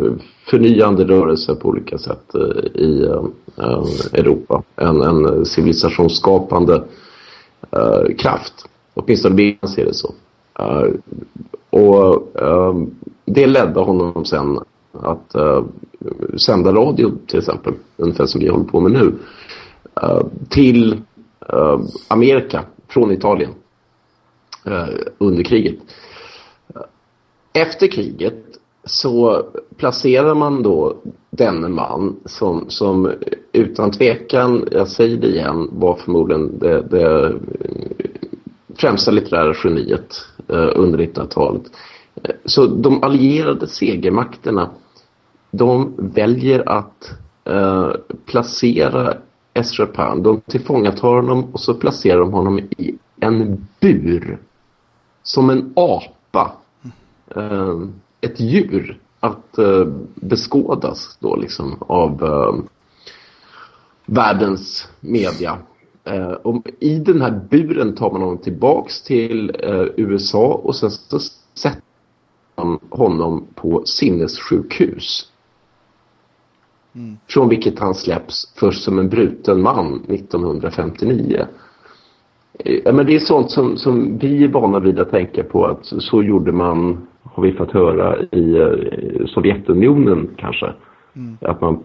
förnyande rörelse på olika sätt eh, i eh, Europa. En, en civilisationsskapande kraft. Åtminstone vill man se det så. och det ledde honom sen att uh, sända radio till exempel, ungefär som vi håller på med nu, uh, till uh, Amerika från Italien under kriget. Efter kriget så placerar man då denne man som, som utan tvekan, jag säger det igen, var förmodligen det, det främsta litterära geniet under 1900-talet. Så de allierade segermakterna de väljer att eh, placera Ezra De tillfångatar honom och så placerar de honom i en bur. Som en apa. Eh, ett djur att eh, beskådas då liksom av eh, världens media. Eh, och I den här buren tar man honom tillbaks till eh, USA och sen så sätter honom på sinnessjukhus. Mm. Från vilket han släpps först som en bruten man 1959. Ja, men det är sånt som, som vi är vana vid att tänka på att så gjorde man, har vi fått höra, i eh, Sovjetunionen kanske. Mm. Att man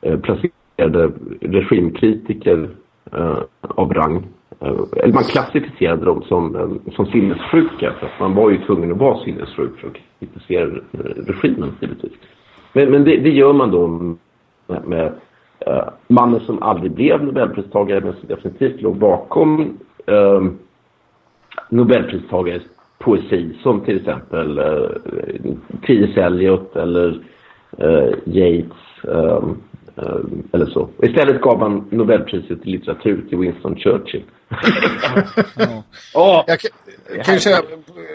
eh, placerade regimkritiker eh, av rang. Eh, eller man klassificerade dem som, eh, som sinnessjuka. För att man var ju tvungen att vara sinnessjuk för att kritisera regimen givetvis. Men, men det, det, gör man då med, med uh, mannen som aldrig blev Nobelpristagare men som definitivt låg bakom uh, Nobelpristagares poesi som till exempel uh, T.S. Eliot eller uh, Yates um, uh, eller så. Istället gav han Nobelpriset i litteratur till Winston Churchill. ja. oh, jag kan, kan säga,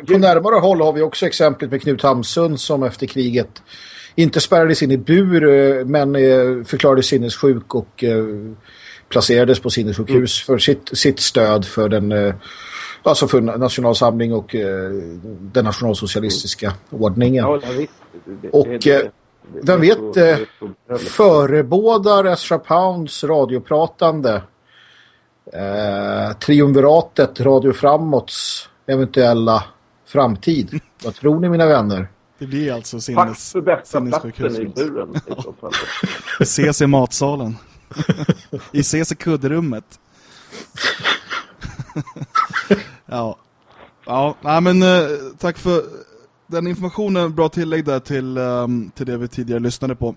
på närmare håll har vi också exemplet med Knut Hamsun som efter kriget inte spärrades in i bur eh, men eh, förklarades sinnessjuk och eh, placerades på sinnessjukhus mm. för sitt, sitt stöd för den alltså för nationalsamling och den nationalsocialistiska mm. ordningen. Ja, det, och det, vem vet förebådar Ezra Pounds radiopratande eh, triumviratet Radio Framåts eventuella framtid. Vad tror ni mina vänner? Det blir alltså sinnes, sinnessjukhus. i buren <laughs> ses i matsalen. I ses i kuddrummet. <laughs> ja. Ja, men eh, tack för den informationen. Bra tillägg där till, um, till det vi tidigare lyssnade på.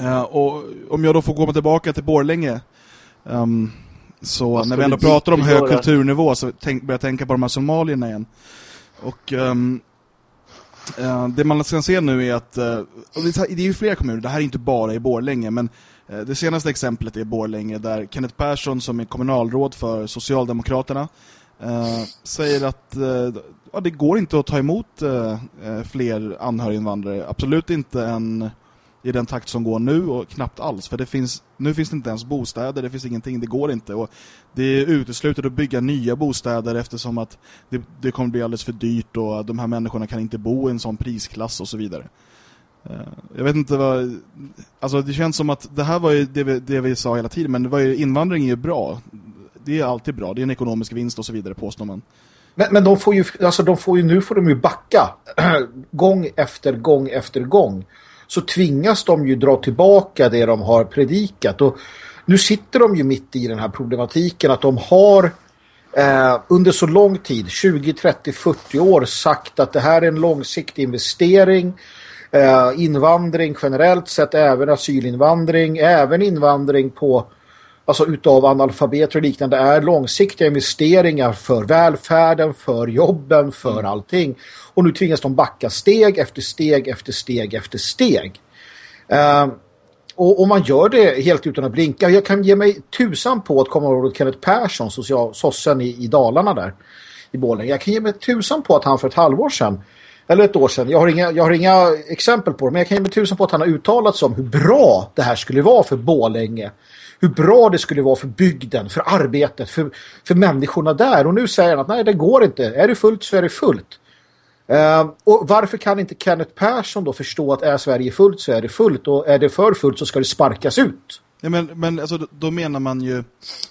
Uh, och om jag då får gå tillbaka till Borlänge um, så när vi ändå pratar om hög kulturnivå så tänk, börjar jag tänka på de här somalierna igen. Och um, Uh, det man kan se nu är att, uh, det är ju flera kommuner, det här är inte bara i Borlänge, men det senaste exemplet är Borlänge där Kenneth Persson som är kommunalråd för Socialdemokraterna Eh, säger att eh, ja, det går inte att ta emot eh, fler anhöriginvandrare, absolut inte en i den takt som går nu och knappt alls. För det finns, nu finns det inte ens bostäder, det finns ingenting, det går inte. Och det är uteslutet att bygga nya bostäder eftersom att det, det kommer bli alldeles för dyrt och de här människorna kan inte bo i en sån prisklass och så vidare. Jag vet inte vad... Alltså det känns som att det här var ju det vi, det vi sa hela tiden, men det var ju, invandring är ju bra. Det är alltid bra, det är en ekonomisk vinst och så vidare påstår man. Men, men de får ju, alltså de får ju, nu får de ju backa <clears throat> gång efter gång efter gång så tvingas de ju dra tillbaka det de har predikat. Och nu sitter de ju mitt i den här problematiken att de har eh, under så lång tid, 20, 30, 40 år sagt att det här är en långsiktig investering. Eh, invandring generellt sett, även asylinvandring, även invandring på alltså utav analfabeter och liknande är långsiktiga investeringar för välfärden, för jobben, för mm. allting. Och nu tvingas de backa steg efter steg efter steg efter steg. Uh, och, och, man gör det helt utan att blinka. Jag kan ge mig tusan på att komma ihåg Kenneth Persson, social, sossen i, i Dalarna där i Borlänge. Jag kan ge mig tusan på att han för ett halvår sedan eller ett år sedan, jag har, inga, jag har inga exempel på det, men jag kan ge mig tusan på att han har uttalat sig om hur bra det här skulle vara för Borlänge hur bra det skulle vara för bygden, för arbetet, för, för människorna där. Och nu säger han att nej, det går inte. Är det fullt så är det fullt. Uh, och varför kan inte Kenneth Persson då förstå att är Sverige fullt så är det fullt och är det för fullt så ska det sparkas ut? Ja, men, men alltså, då menar man ju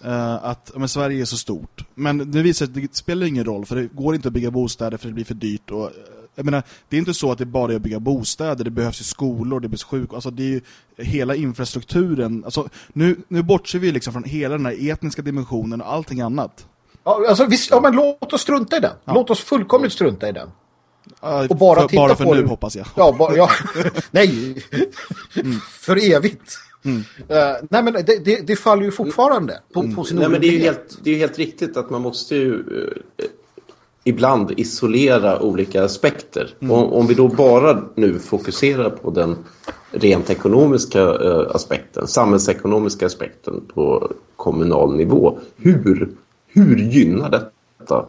uh, att men Sverige är så stort. Men det visar att det spelar ingen roll för det går inte att bygga bostäder för det blir för dyrt. Och, jag menar, det är inte så att det bara är att bygga bostäder, det behövs ju skolor, det behövs sjuk, alltså det är ju hela infrastrukturen. Alltså, nu, nu bortser vi liksom från hela den här etniska dimensionen och allting annat. Ja, alltså, visst, ja, men låt oss strunta i den. Ja. Låt oss fullkomligt strunta i den. och bara för, titta bara för på nu hoppas jag. Ja, ba, ja. <laughs> nej. Mm. för evigt. Mm. Uh, nej men det, det, det, faller ju fortfarande på, mm. på sin Nej men det är ju helt, det är helt riktigt att man måste ju uh, ibland isolera olika aspekter. Mm. Om, om, vi då bara nu fokuserar på den rent ekonomiska uh, aspekten, samhällsekonomiska aspekten på kommunal nivå. Hur, hur gynnar detta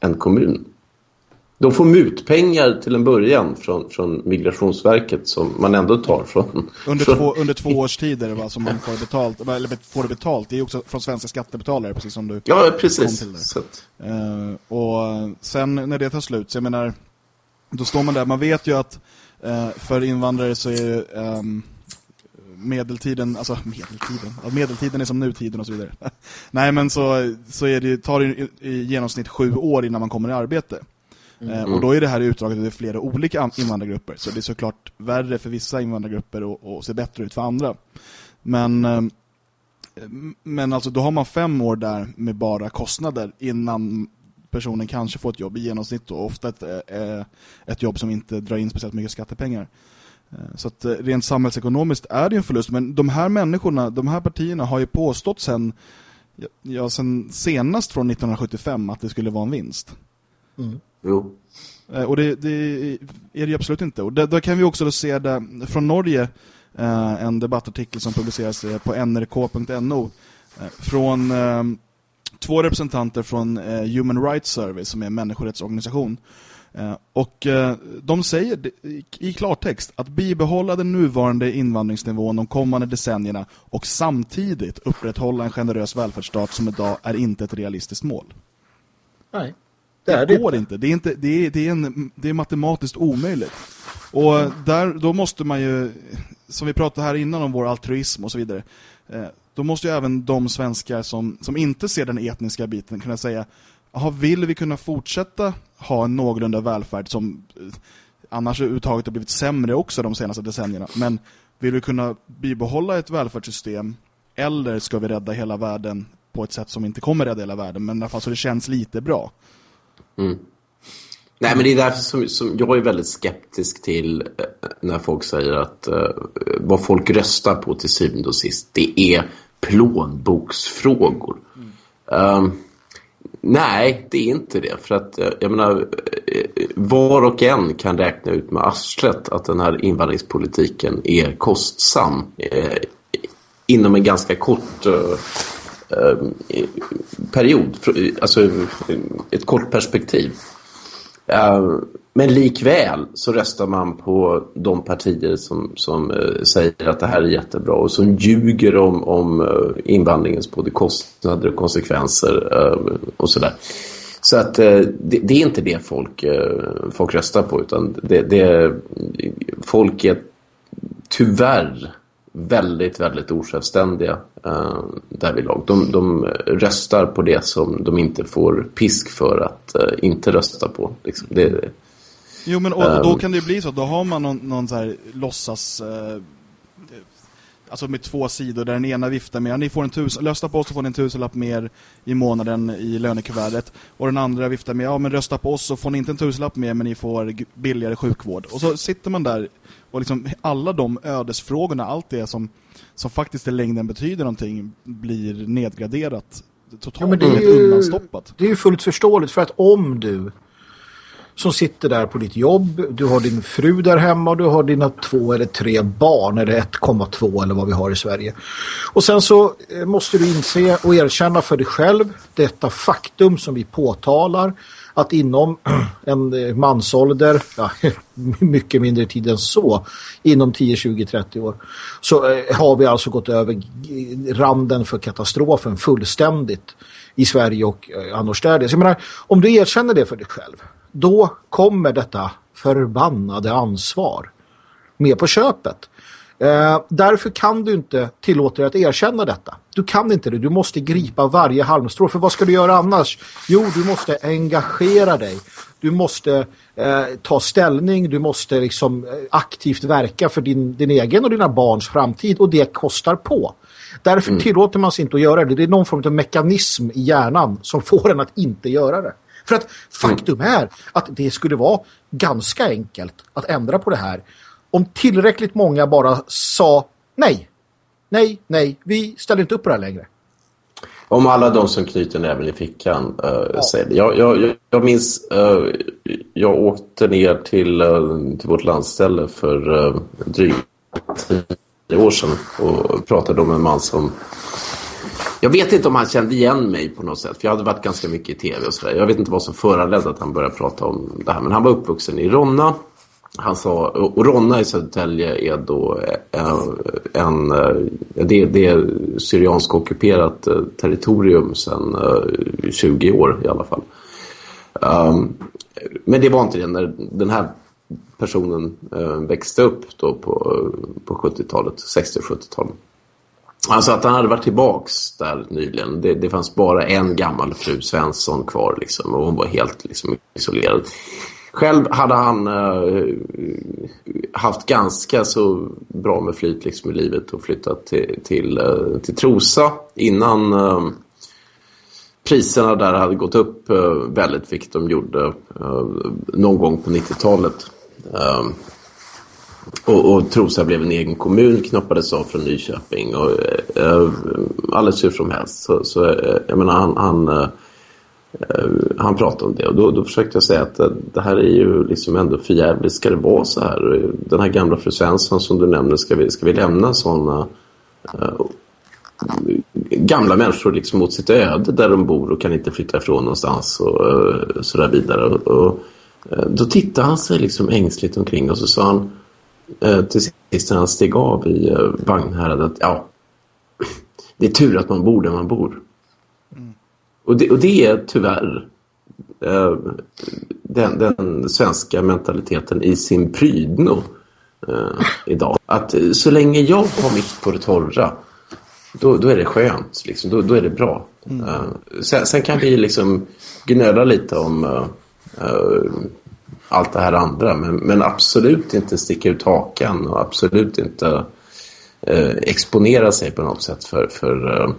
en kommun? De får mutpengar till en början från, från Migrationsverket som man ändå tar från... Under, från... Två, under två års tid är det va, som man får betalt, eller får det betalt. Det är också från svenska skattebetalare, precis som du Ja, precis. Uh, och sen när det tar slut, så jag menar, då står man där, man vet ju att uh, för invandrare så är det... Um, medeltiden, alltså medeltiden, medeltiden är som nutiden och så vidare. <laughs> Nej men så, så är det, tar det i, i genomsnitt sju år innan man kommer i arbete. Mm. Eh, och då är det här utdraget över flera olika invandrargrupper. Så det är såklart värre för vissa invandrargrupper och, och ser bättre ut för andra. Men, ehm, men alltså då har man fem år där med bara kostnader innan personen kanske får ett jobb i genomsnitt och ofta ett, eh, ett jobb som inte drar in speciellt mycket skattepengar. Eh, så att rent samhällsekonomiskt är det en förlust. Men de här människorna, de här partierna har ju påstått sen, ja, sen senast från 1975 att det skulle vara en vinst. Mm. Jo. Eh, och det, det, är det absolut inte. Och då kan vi också se det från Norge eh, en debattartikel som publiceras eh, på nrk.no från två representanter från Human Rights Service som är en människorättsorganisation. Och de säger i klartext att bibehålla den nuvarande invandringsnivån de kommande decennierna och samtidigt upprätthålla en generös välfärdsstat som idag är inte ett realistiskt mål. Nej. Det, det går inte. Det är, inte det, är, det, är en, det är matematiskt omöjligt. Och där, då måste man ju, som vi pratade här innan om vår altruism och så vidare, eh, då måste ju även de svenskar som, som inte ser den etniska biten kunna säga, aha, vill vi kunna fortsätta ha en någorlunda välfärd som eh, annars överhuvudtaget har blivit sämre också de senaste decennierna, men vill vi kunna bibehålla ett välfärdssystem eller ska vi rädda hela världen på ett sätt som inte kommer rädda hela världen, men i alla fall så det känns lite bra. Mm. Nej, men det är därför som, som, jag är väldigt skeptisk till eh, när folk säger att uh, vad folk röstar på till syvende och sist, det är plånboksfrågor. Mm. Um, nej, det är inte det. För att, eh, jag menar, var och en kan räkna ut med arslet att den här invandringspolitiken är kostsam inom en ganska kort Eh, period, alltså ett kort perspektiv. Eh, men likväl så röstar man på de partier som, som eh, säger att det här är jättebra och som ljuger om, om invandringens både kostnader och konsekvenser och sådär. Så att det, det, är inte det folk, folk röstar på utan det, det folk är tyvärr väldigt, väldigt osjälvständiga eh, därvidlag. De, de röstar på det som de inte får pisk för att eh, inte rösta på. Liksom. Det, jo, men och, då ehm. kan det bli så. Då har man någon, någon så här låtsas... Eh, alltså med två sidor där den ena viftar med ni får en tusen, rösta på oss så får ni en tusenlapp mer i månaden i lönekuvertet och den andra viftar med ja men rösta på oss så får ni inte en tusenlapp mer men ni får billigare sjukvård och så sitter man där och liksom alla de ödesfrågorna, allt det som, som faktiskt i längden betyder någonting blir nedgraderat totalt ja, men det är ju, undanstoppat. Det är ju fullt förståeligt för att om du som sitter där på ditt jobb. Du har din fru där hemma och du har dina två eller tre barn eller 1,2 eller vad vi har i Sverige. Och sen så eh, måste du inse och erkänna för dig själv detta faktum som vi påtalar att inom en eh, mansålder, ja, <laughs> mycket mindre tid än så, inom 10, 20, 30 år, så eh, har vi alltså gått över randen för katastrofen fullständigt i Sverige och eh, annorstädes. Jag menar, om du erkänner det för dig själv, då kommer detta förbannade ansvar med på köpet. Eh, därför kan du inte tillåta dig att erkänna detta. Du kan inte det. Du måste gripa varje halmstrå. För vad ska du göra annars? Jo, du måste engagera dig. Du måste eh, ta ställning. Du måste liksom eh, aktivt verka för din, din egen och dina barns framtid. Och det kostar på. Därför mm. tillåter man sig inte att göra det. Det är någon form av mekanism i hjärnan som får en att inte göra det. För att faktum är att det skulle vara ganska enkelt att ändra på det här om tillräckligt många bara sa nej, nej, nej, vi ställer inte upp på det här längre. Om alla de som knyter näven i fickan uh, ja. säger det. Jag, jag, jag minns, uh, jag åkte ner till, uh, till vårt landställe för uh, drygt tio år sedan och pratade om en man som jag vet inte om han kände igen mig på något sätt. För jag hade varit ganska mycket i tv och sådär. Jag vet inte vad som föranledde att han började prata om det här. Men han var uppvuxen i Ronna han sa, och Ronna i Södertälje är då eh, en, en det, det är syriansk ockuperat eh, territorium sedan 20 år i alla fall. Um, men det var inte det när den här personen växte upp då på, på 70-talet, 60-70-talet. Alltså att han hade varit tillbaks där nyligen. Det, det fanns bara en gammal fru Svensson kvar liksom, och hon var helt liksom, isolerad. Själv hade han eh, haft ganska så bra med flyt liksom i livet och flyttat till, till, eh, till Trosa innan eh, priserna där hade gått upp eh, väldigt, vilket de gjorde eh, någon gång på 90-talet. Eh, och, och Trosa blev en egen kommun, knoppades av från Nyköping och eh, eh alldeles hur som helst. Så, så eh, jag menar, han, han Eh, Eh, han pratade om det och då, då försökte jag säga att eh, det här är ju liksom ändå förjävligt. Ska det vara så här? Eh, den här gamla fru Svensson som du nämnde, ska vi, ska vi lämna sådana uh, gamla människor liksom mot sitt öde där de bor och kan inte flytta ifrån någonstans och uh, sådär vidare. Och, och uh, då tittade han sig liksom ängsligt omkring och så sa han till sist när han steg av i uh, Vagnhärad att ja, <clears throat> det är tur att man bor där man bor. Och det, och det är tyvärr eh, den, den, svenska mentaliteten i sin prydno eh, idag. Att så länge jag har mitt på det torra då, då är det skönt. Liksom. Då, då är det bra. Mm. Uh, sen, sen, kan vi liksom gnöla lite om uh, uh, allt det här andra. Men, men, absolut inte sticka ut hakan och absolut inte exponera sig på något sätt för, för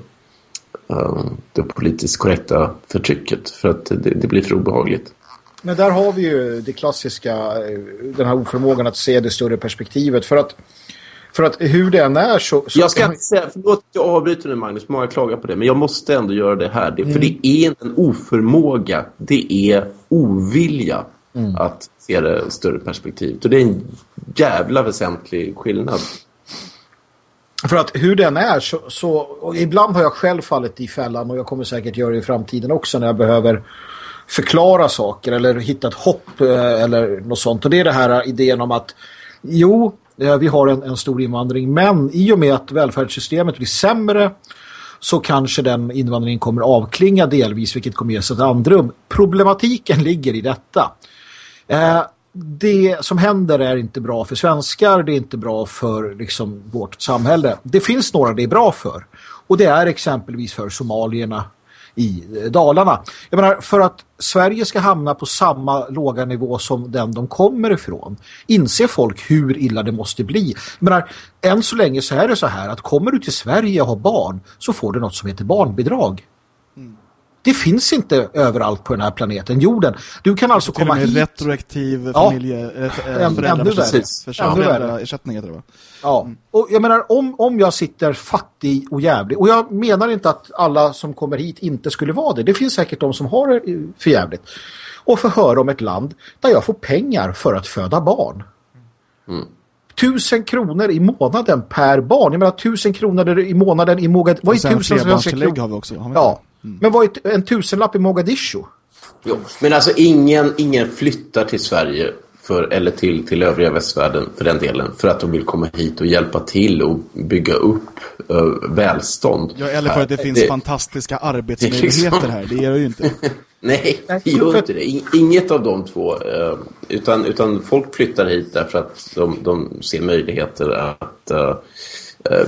det politiskt korrekta förtrycket för att det, det, blir för obehagligt. Men där har vi ju det klassiska, eh, den här oförmågan att se det större perspektivet för att för att hur det än är så... så jag ska inte säga, förlåt att jag avbryter nu Magnus, många klagar på det, men jag måste ändå göra det här. Det, mm. För det är en oförmåga, det är ovilja mm. att se det större perspektivet. Och det är en jävla väsentlig skillnad. För att hur den är så, så ibland har jag själv fallit i fällan och jag kommer säkert göra det i framtiden också när jag behöver förklara saker eller hitta ett hopp eh, eller något sånt. Och det är det här idén om att jo, eh, vi har en, en stor invandring men i och med att välfärdssystemet blir sämre så kanske den invandringen kommer avklinga delvis vilket kommer ge sig ett andrum. Problematiken ligger i detta. Eh, det som händer är inte bra för svenskar, det är inte bra för liksom, vårt samhälle. Det finns några det är bra för. Och det är exempelvis för somalierna i eh, Dalarna. Jag menar, för att Sverige ska hamna på samma låga nivå som den de kommer ifrån inser folk hur illa det måste bli. Jag menar, än så länge så är det så här att kommer du till Sverige och har barn så får du något som heter barnbidrag. Mm. Det finns inte överallt på den här planeten, jorden. Du kan alltså komma hit. retroaktiv Ja. familje, äh, försäkring, Ännu värre. föräldraersättning heter det va? Ja, och jag menar om, om jag sitter fattig och jävlig och jag menar inte att alla som kommer hit inte skulle vara det. Det finns säkert de som har det för jävligt. Och få höra om ett land där jag får pengar för att föda barn. Tusen kronor i månaden per barn. Jag menar tusen kronor i månaden i Mogadishu. Vad är sen tusen svenska kronor? har vi också. Har vi Ja, inte? men vad är en tusenlapp i Mogadishu? Jo. Men alltså ingen, ingen flyttar till Sverige för, eller till, till övriga västvärlden för den delen för att de vill komma hit och hjälpa till och bygga upp uh, välstånd. Ja, eller för här. att det finns Det- fantastiska <laughs> arbetsmöjligheter liksom- här. Det är det ju inte. <laughs> Nej, det gör inte det. In- Inget av de två. eh, Utan, utan folk flyttar hit därför att de, de ser möjligheter att eh, eh, Eh,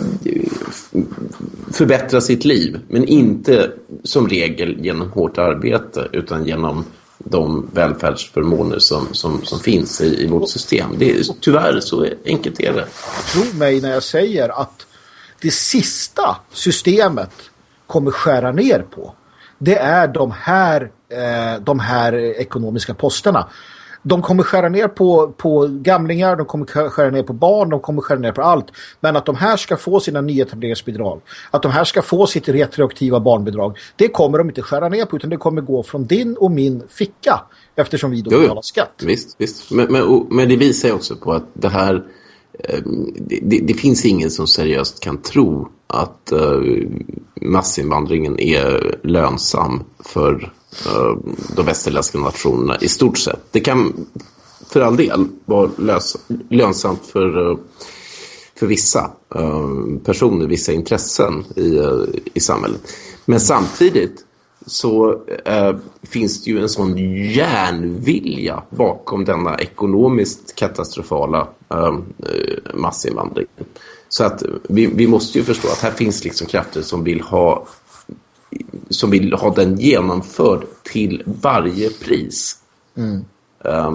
förbättra sitt liv. Men inte som regel genom hårt arbete utan genom de välfärdsförmåner som, som, som finns i, i vårt system. Det är, tyvärr så enkelt är det. Tro mig när jag säger att det sista systemet kommer skära ner på det är de här, eh, de här ekonomiska posterna. De kommer skära ner på, på gamlingar, de kommer skära ner på barn, de kommer skära ner på allt. Men att de här ska få sina nyetableringsbidrag, att de här ska få sitt retroaktiva barnbidrag, det kommer de inte skära ner på utan det kommer gå från din och min ficka eftersom vi då Jo, betalar skatt. Visst, visst. Men, men, och, men det visar ju också på att det här... eh, Det, det, det finns ingen som seriöst kan tro att eh, massinvandringen är lönsam för Eh, de västerländska nationerna i stort sett. Det kan för all del vara lös, lönsamt för, eh, för vissa eh, personer, vissa intressen i, i samhället. Men samtidigt så eh, finns det ju en sån järnvilja bakom denna ekonomiskt katastrofala eh, massinvandring. Så att vi, vi måste ju förstå att här finns liksom krafter som vill ha som vill ha den genomförd till varje pris. Mm.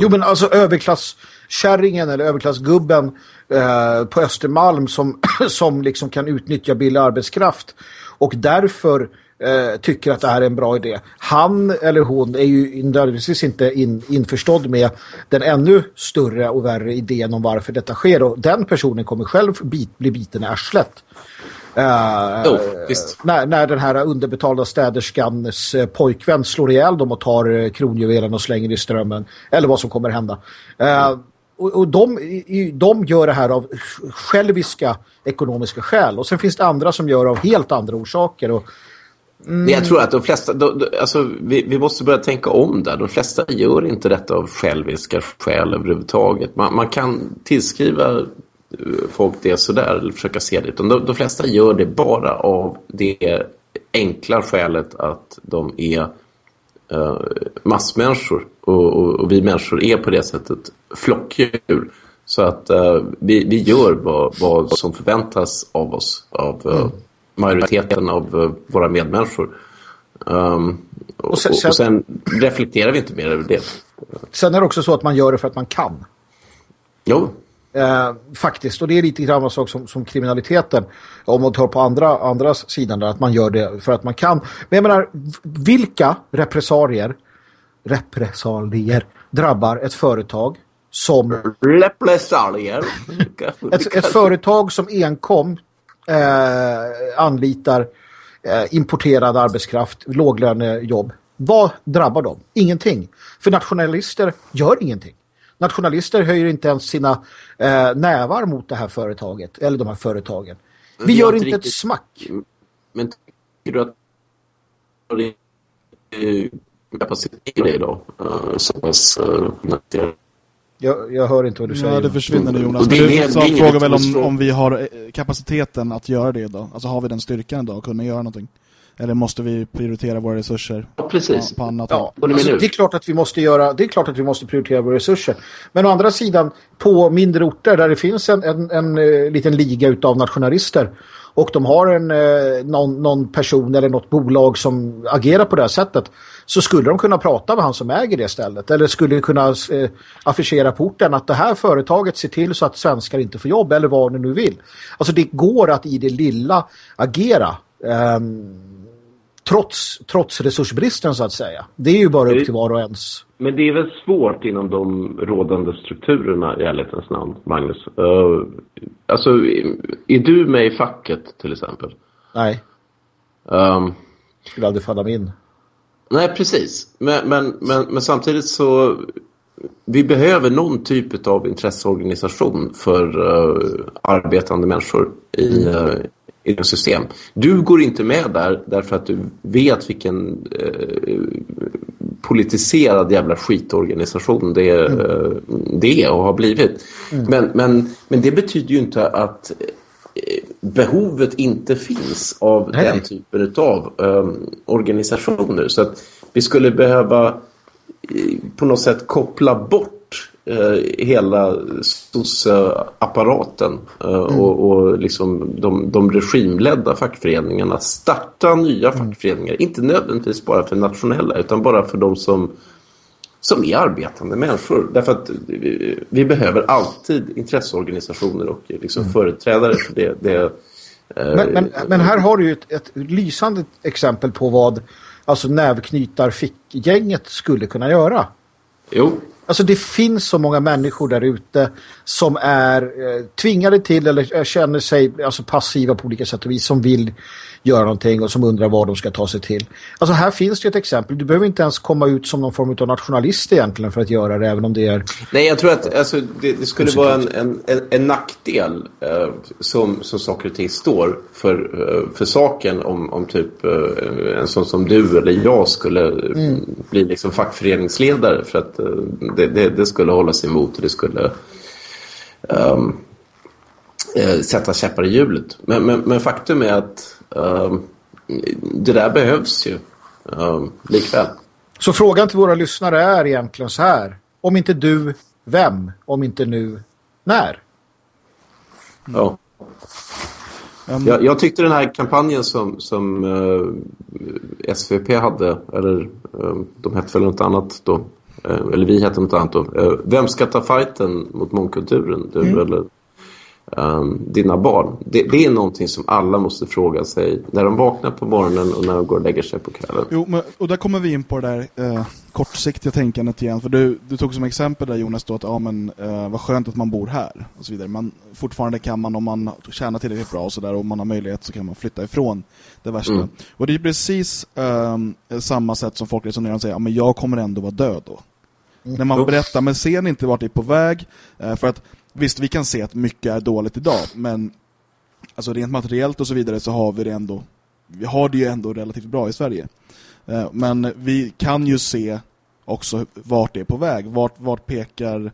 Jo men alltså överklasskärringen eller överklassgubben eh, på Östermalm som, <clears throat> som liksom kan utnyttja billig arbetskraft och därför eh, tycker att det här är en bra idé. Han eller hon är ju nödvändigtvis inte in, införstådd med den ännu större och värre idén om varför detta sker och den personen kommer själv bit, bli biten i arslet. Eh, Jo, visst. när, när den här underbetalda städerskans eh, pojkvän slår ihjäl dem och tar eh, kronjuvelen och slänger i strömmen. Eller vad som kommer hända. Eh, och och de, de gör det här av själviska ekonomiska skäl. Och sen finns det andra som gör av helt andra orsaker. Och, Men jag tror att de flesta, de, de, alltså, vi, vi måste börja tänka om där. De flesta gör inte detta av själviska skäl överhuvudtaget. Man, man kan tillskriva eh, folk det sådär eller försöka se det. Utan de, de flesta gör det bara av det enkla skälet att de är eh, massmänniskor. Och, och, och vi människor är på det sättet flockdjur. Så att eh, vi, vi gör vad, vad som förväntas av oss av eh, majoriteten av eh, våra medmänniskor. Um, och, Och sen- och, och sen reflekterar vi inte mer över det. sen är det också så att man gör det för att man kan. Jo, Eh, faktiskt, och det är lite grann samma sak som, som kriminaliteten. Om man tar på andra, andra sidan där, att man gör det för att man kan. Men jag menar, vilka repressalier, repressalier drabbar ett företag som repressalier. <laughs> ett, ett företag som enkom eh, anlitar eh, importerad arbetskraft, låglönejobb. Vad drabbar dem? Ingenting. För nationalister gör ingenting. Nationalister höjer inte ens sina eh, nävar mot det här företaget eller de här företagen. Vi Vi gör inte inte ett riktigt- smack. Men tycker du att är kapacitet det idag? Uh, så pass, nackdel? Jag, jag hör inte vad du säger. Ja, det försvinner nu Jonas. Är du är frågar väl om, om vi har eh, kapaciteten att göra det idag? Alltså har vi den styrkan idag att kunna göra någonting? Eller måste vi prioritera våra resurser Ja, precis. på, på annat Ja, alltså, det är klart att vi måste göra, det är klart att vi måste prioritera våra resurser. Men å andra sidan, på mindre orter där det finns en, en, en eh, liten liga utav nationalister och de har en, eh, någon, någon person eller något bolag som agerar på det här sättet så skulle de kunna prata med han som äger det stället eller skulle kunna eh, affischera på orten att det här företaget ser till så att svenskar inte får jobb eller vad ni nu vill. Alltså det går att i det lilla agera. Ehm, trots, trots resursbristen så att säga. Det är ju bara upp till var och ens. Men det är väl svårt inom de rådande strukturerna i ärlighetens namn, Magnus. Uh, alltså, är du med i facket till exempel? Nej. Um, Skulle aldrig falla mig in. Nej, precis. Men, men, men, men samtidigt så vi behöver någon typ av intresseorganisation för uh, arbetande människor i, uh, i ett system. Du går inte med där därför att du vet vilken uh, politiserad jävla skitorganisation det, mm. det är och har blivit. Mm. Men, men, men det betyder ju inte att behovet inte finns av Nej. den typen av um, organisationer. Så att vi skulle behöva på något sätt koppla bort eh, hela apparaten eh, mm. och, och liksom de, de regimledda fackföreningarna starta nya mm. fackföreningar. Inte nödvändigtvis bara för nationella utan bara för de som, som är arbetande människor. Därför att vi, vi behöver alltid intresseorganisationer och liksom mm. företrädare för det. det eh, men, men, men, här har du ju ett, ett lysande exempel på vad alltså nävknytarfickgänget skulle kunna göra. Jo. Alltså det finns så många människor där ute som är eh, tvingade till eller känner sig alltså passiva på olika sätt och vis som vill göra någonting och som undrar vad de ska ta sig till. Alltså här finns det ett exempel. Du behöver inte ens komma ut som någon form av nationalist egentligen för att göra det, även om det är... Nej, jag tror att alltså, det, det skulle vara en, en, en, en nackdel eh, som, som saker och ting står för, eh, för saken om, om typ eh, en sån som du eller jag skulle mm. bli liksom fackföreningsledare för att eh, det, det, det, skulle hållas emot och det skulle... Um, sätta käppar i hjulet. Men, men, men faktum är att Ehm, det där behövs ju uh, likväl. Så frågan till våra lyssnare är egentligen så här. Om inte du, vem? Om inte nu, när? Ja. Um, jag, jag, tyckte den här kampanjen som, som uh, eh, SVP hade, eller uh, de hette väl något annat då, eller vi hette något annat då. vem ska ta fighten mot mångkulturen? Du mm. eller um, dina barn. Det, det, är någonting som alla måste fråga sig när de vaknar på morgonen och när de går och lägger sig på kvällen. Jo, men, och där kommer vi in på det där eh, kortsiktiga tänkandet igen. För du, du tog som exempel där Jonas då att ja, men, eh, vad skönt att man bor här och så vidare. Man, fortfarande kan man om man tjänar tillräckligt bra och så där och man har möjlighet så kan man flytta ifrån det värsta. Mm. Och det är precis eh, samma sätt som folk resonerar och säger ja, men jag kommer ändå vara död då. Mm. När man berättar, men ser ni inte vart det är på väg? Eh, för att Visst, vi kan se att mycket är dåligt idag, men alltså rent materiellt och så vidare så har vi det ändå vi har det ju ändå relativt bra i Sverige. Eh, men vi kan ju se också vart det är på väg. Vart, vart pekar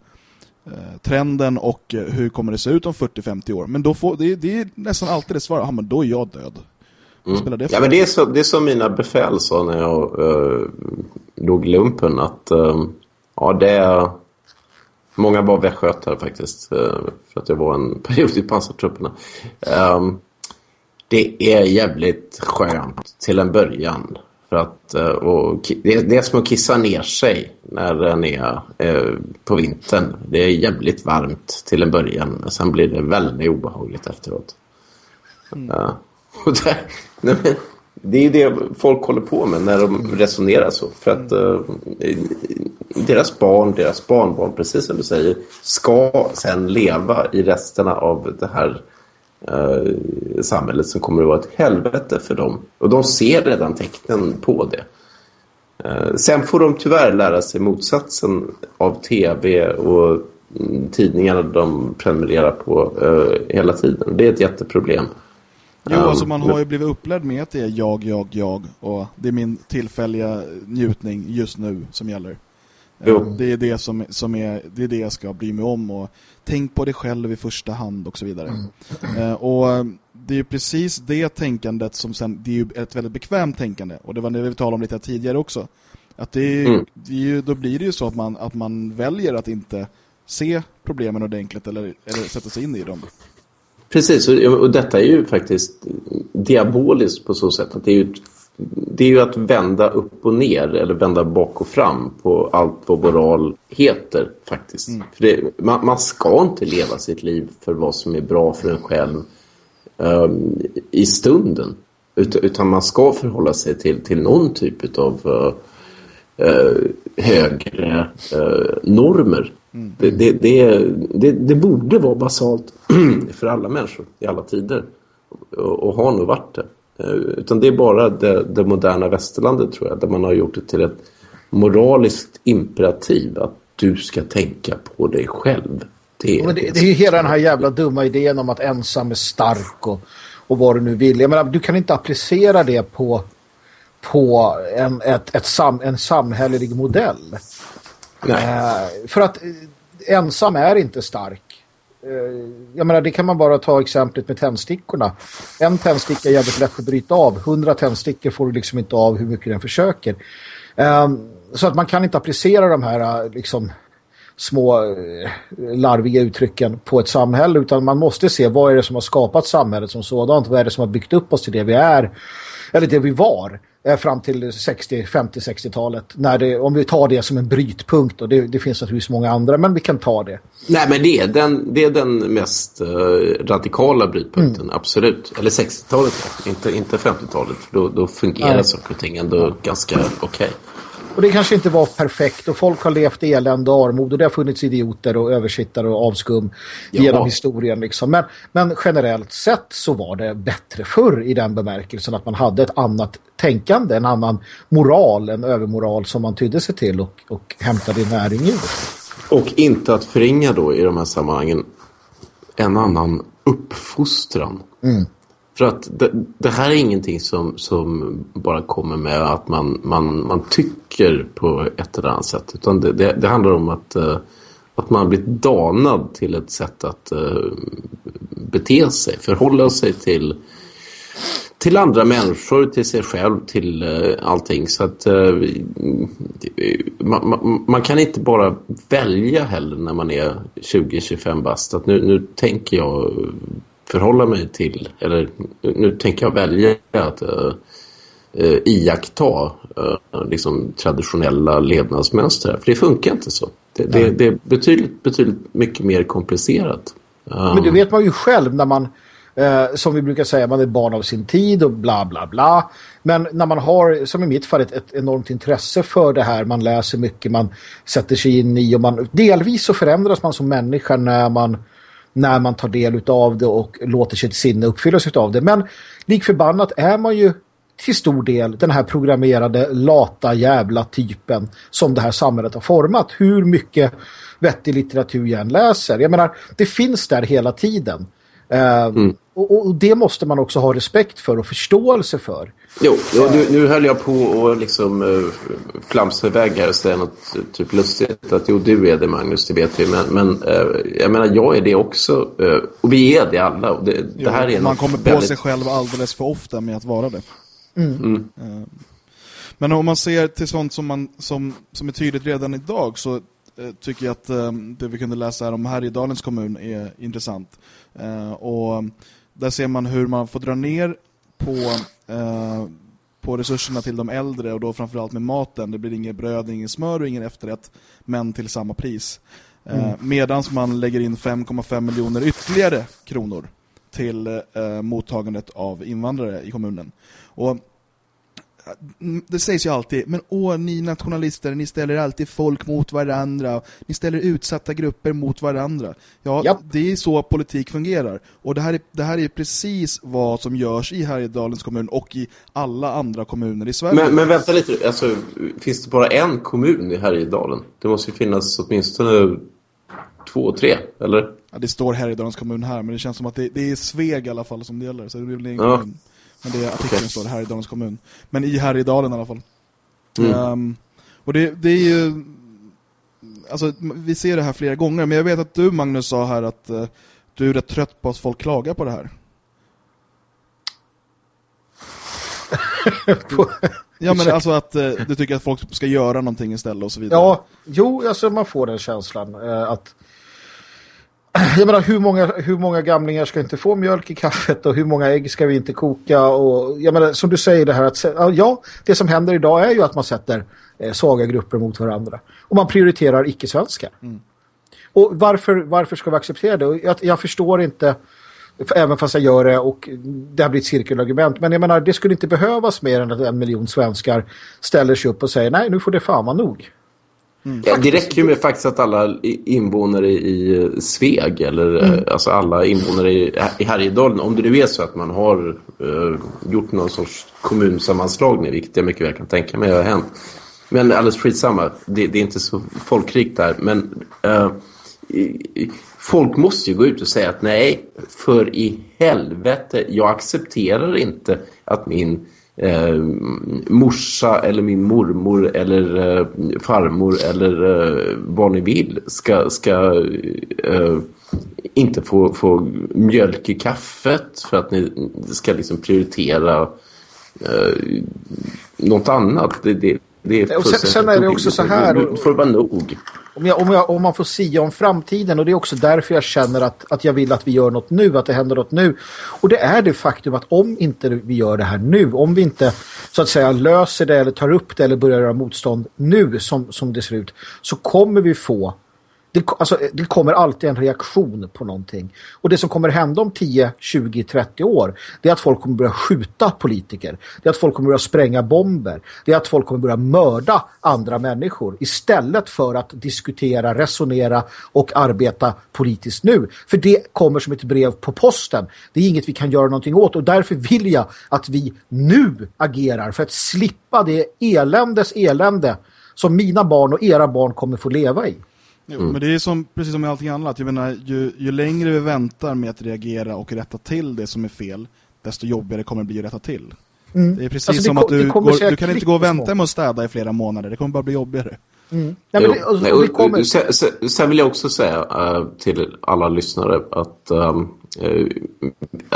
eh, trenden och eh, hur kommer det se ut om 40-50 år. Men då får, det, det är nästan alltid det svaret. Ja, men då är jag död. Mm. Det ja, men det är, så, det är som mina befäl sa när jag uh, låg lumpen. Att uh, ja, det är Många var västgötare faktiskt. Eh, för att jag var en <laughs> period i pansartrupperna. Um, det är jävligt skönt till en början. För att, eh, och, det, är som att kissa ner sig när den är eh, på vintern. Det är jävligt varmt till en början. Men sen blir det väldigt obehagligt efteråt. Mm. <laughs> Och nej, men, det är ju det folk håller på med när de resonerar så. För att uh, deras barn, deras barnbarn, precis som du säger, ska sen leva i resterna av det här uh, samhället som kommer att vara ett helvete för dem. Och de ser redan tecknen på det. Uh, sen får de tyvärr lära sig motsatsen av tv och mm, tidningarna de prenumererar på hela tiden. Det är ett jätteproblem. Jo, um, alltså man har ju blivit upplärd med att det är jag, jag, jag och det är min tillfälliga njutning just nu som gäller. Jo. Um, det är det som, som är det är det jag ska bry mig om och tänk på dig själv i första hand och så vidare. Mm. Uh, och um, det är ju precis det tänkandet som sen, det är ju ett väldigt bekvämt tänkande och det var det vi talade om lite tidigare också. Att det är, mm. det är ju, då blir det ju så att man, att man väljer att inte se problemen ordentligt eller, eller sätta sig in i dem. Precis, och detta är ju faktiskt diaboliskt på så sätt att det är ju, det är ju att vända upp och ner eller vända bak och fram på allt vad moral heter faktiskt. Mm. För det, man, man, ska inte leva sitt liv för vad som är bra för en själv um, i stunden. Utan, utan man ska förhålla sig till, till någon typ av uh, högre uh, normer. Mm. Det, det, det, det, borde vara basalt <clears throat> för alla människor i alla tider. Och, och har nog varit det. Utan det är bara det, moderna västerlandet tror jag. Där man har gjort det till ett moraliskt imperativ. Att du ska tänka på dig själv. Det är, det är ju hela den här jävla dumma idén om att ensam är stark och, och vad du nu vill. Jag menar, du kan inte applicera det på, på en, ett, ett sam, en samhällelig modell. Eh, för att eh, ensam är inte stark. Eh, jag menar, det kan man bara ta exemplet med tändstickorna. En tändsticka är jävligt lätt att bryta av. Hundra tändstickor får du liksom inte av hur mycket den försöker. Eh, så att man kan inte applicera de här eh, liksom små eh, larviga uttrycken på ett samhälle utan man måste se vad är det som har skapat samhället som sådant, vad är det som har byggt upp oss till det vi är eller det vi var eh, fram till 60, 50, 60-talet när det, om vi tar det som en brytpunkt och det, det, finns naturligtvis många andra men vi kan ta det. Nej men det är den, det är den mest uh, radikala brytpunkten, mm. absolut. Eller 60-talet, inte, inte 50-talet. Då, då fungerar saker och ting ändå ganska okej. Okay. Och det kanske inte var perfekt och folk har levt i elände och armod och det har funnits idioter och översittare och avskum ja. genom historien. Liksom. Men, men generellt sett så var det bättre förr i den bemärkelsen att man hade ett annat tänkande, en annan moral, en övermoral som man tydde sig till och, och hämtade näring ur. Och inte att förringa då i de här sammanhangen en annan uppfostran. Mm. För att det, det, här är ingenting som, som bara kommer med att man, man, man tycker på ett eller annat sätt. Utan det, det, det handlar om att, uh, att man blir danad till ett sätt att uh, bete sig. Förhålla sig till, till andra människor, till sig själv, till uh, allting. Så att man, man, man, kan inte bara välja heller när man är 20-25 bast. Att nu, nu tänker jag förhålla mig till, eller nu tänker jag välja att uh, uh, iaktta uh, liksom traditionella levnadsmönster. För det funkar inte så. Det, det, det är betydligt, betydligt mycket mer komplicerat. Men det vet man ju själv när man Eh, som vi brukar säga, man är barn av sin tid och bla bla bla. Men när man har, som i mitt fall, ett, ett, enormt intresse för det här, man läser mycket, man sätter sig in i och man, delvis så förändras man som människa när man när man tar del av det och låter sitt sinne uppfyllas av det. Men likförbannat är man ju till stor del den här programmerade lata jävla typen som det här samhället har format. Hur mycket vettig litteratur jag än läser. Jag menar, det finns där hela tiden. Uh, mm. och, och, det måste man också ha respekt för och förståelse för. Jo, nu, nu höll jag på att liksom uh, flamsa iväg här och säga något typ lustigt. Att jo, du är det Magnus, det vet vi. Men, men uh, jag menar, jag är det också. Uh, och vi är det alla. Och det, jo, det här är man kommer på väldigt... sig själv alldeles för ofta med att vara det. Mm. Mm. Men om man ser till sånt som, man, som, som är tydligt redan idag så tycker jag att det vi kunde läsa här om Härjedalens kommun är intressant. Och där ser man hur man får dra ner på, eh, på resurserna till de äldre och då framförallt med maten. Det blir inget bröd, ingen smör och ingen efterrätt, men till samma pris. Eh, mm. Medan man lägger in 5,5 miljoner ytterligare kronor till eh, mottagandet av invandrare i kommunen. Och det sägs ju alltid, men åh, ni nationalister, ni ställer alltid folk mot varandra. Ni ställer utsatta grupper mot varandra. Ja, Japp. det är så politik fungerar. Och det här, är, det här är precis vad som görs i Härjedalens kommun och i alla andra kommuner i Sverige. Men, men vänta lite, alltså, finns det bara en kommun i Härjedalen? Det måste ju finnas åtminstone två, tre, eller? Ja, det står Härjedalens kommun här, men det känns som att det, det är Sveg i alla fall som det gäller. Så det blir en ja. kommun. Men det är artikeln okay. står Härjedalens kommun. Men i Härjedalen i alla fall. Mm. Um, och det, det är ju... Alltså, vi ser det här flera gånger. Men jag vet att du, Magnus, sa här att uh, du är rätt trött på att folk klagar på det här. <laughs> ja, men alltså att uh, du tycker att folk ska göra någonting istället och så vidare. Ja, jo, alltså man får den känslan uh, att <clears throat> jag menar, hur många, hur många gamlingar ska inte få mjölk i kaffet och hur många ägg ska vi inte koka? Och, jag menar, som du säger det här, att, ja, det som händer idag är ju att man sätter eh, svaga grupper mot varandra. Och man prioriterar icke-svenskar. Mm. Och varför, varför ska vi acceptera det? Jag, jag förstår inte Även fast jag gör det och det har blivit cirkelargument. Men jag menar, det skulle inte behövas mer än att en miljon svenskar ställer sig upp och säger nej, nu får det fan vara nog. Mm. Ja, det räcker ju med faktiskt att alla invånare i Sveg eller mm. alltså alla invånare i, i Härjedalen, om det nu är så att man har uh, gjort någon sorts kommunsammanslagning, vilket jag mycket väl kan tänka mig har hänt. Men alldeles skitsamma, det, det är inte så folkrikt där. Men uh, folk måste ju gå ut och säga att nej, för i helvete, jag accepterar inte att min eh, morsa eller min mormor eller eh, farmor eller eh, vad ni vill ska, ska eh, inte få, få mjölk i kaffet för att ni ska liksom prioritera eh, något annat. Det, det, det är och sen, sen är det också så här... Nu får det vara nog. Om, jag, om, jag, om man får sia om framtiden och det är också därför jag känner att, att jag vill att vi gör något nu, att det händer något nu. Och det är det faktum att om inte vi gör det här nu, om vi inte så att säga löser det eller tar upp det eller börjar göra motstånd nu som, som det ser ut, så kommer vi få det, alltså, eh, det kommer alltid en reaktion på någonting. Och det som kommer hända om 10, 20, 30 år det är att folk kommer börja skjuta politiker. Det är att folk kommer börja spränga bomber. Det är att folk kommer börja mörda andra människor istället för att diskutera, resonera och arbeta politiskt nu. För det kommer som ett brev på posten. Det är inget vi kan göra någonting åt och därför vill jag att vi nu agerar för att slippa det eländes elände som mina barn och era barn kommer få leva i. Jo, mm. men det är som, precis som med allting annat. Jag menar, ju, ju längre vi väntar med att reagera och rätta till det som är fel, desto jobbigare kommer det bli att rätta till. Mm. Det är precis alltså, som att du, går, du kan inte gå och vänta med att städa i flera månader. Det kommer bara bli jobbigare. Mm. Ja, jo, det, alltså, nej, och, kommer... sen, sen, vill jag också säga uh, till alla lyssnare att um, uh,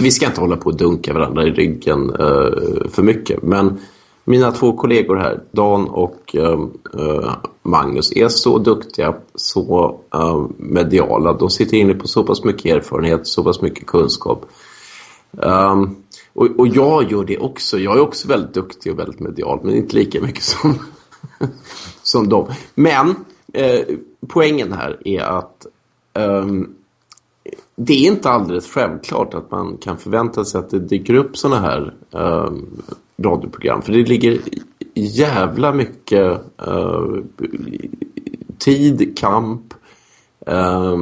vi ska inte hålla på att dunka varandra i ryggen uh, för mycket. Men mina två kollegor här, Dan och uh, Magnus, är så duktiga, så uh, mediala. De sitter inne på så pass mycket erfarenhet, så pass mycket kunskap. Um, och, och, jag gör det också. Jag är också väldigt duktig och väldigt medial, men inte lika mycket <laughs> som, som dem. Men eh, poängen här är att um, det är inte alldeles självklart att man kan förvänta sig att det dyker upp sådana här um, radioprogram. För det ligger jävla mycket eh, tid, kamp, eh,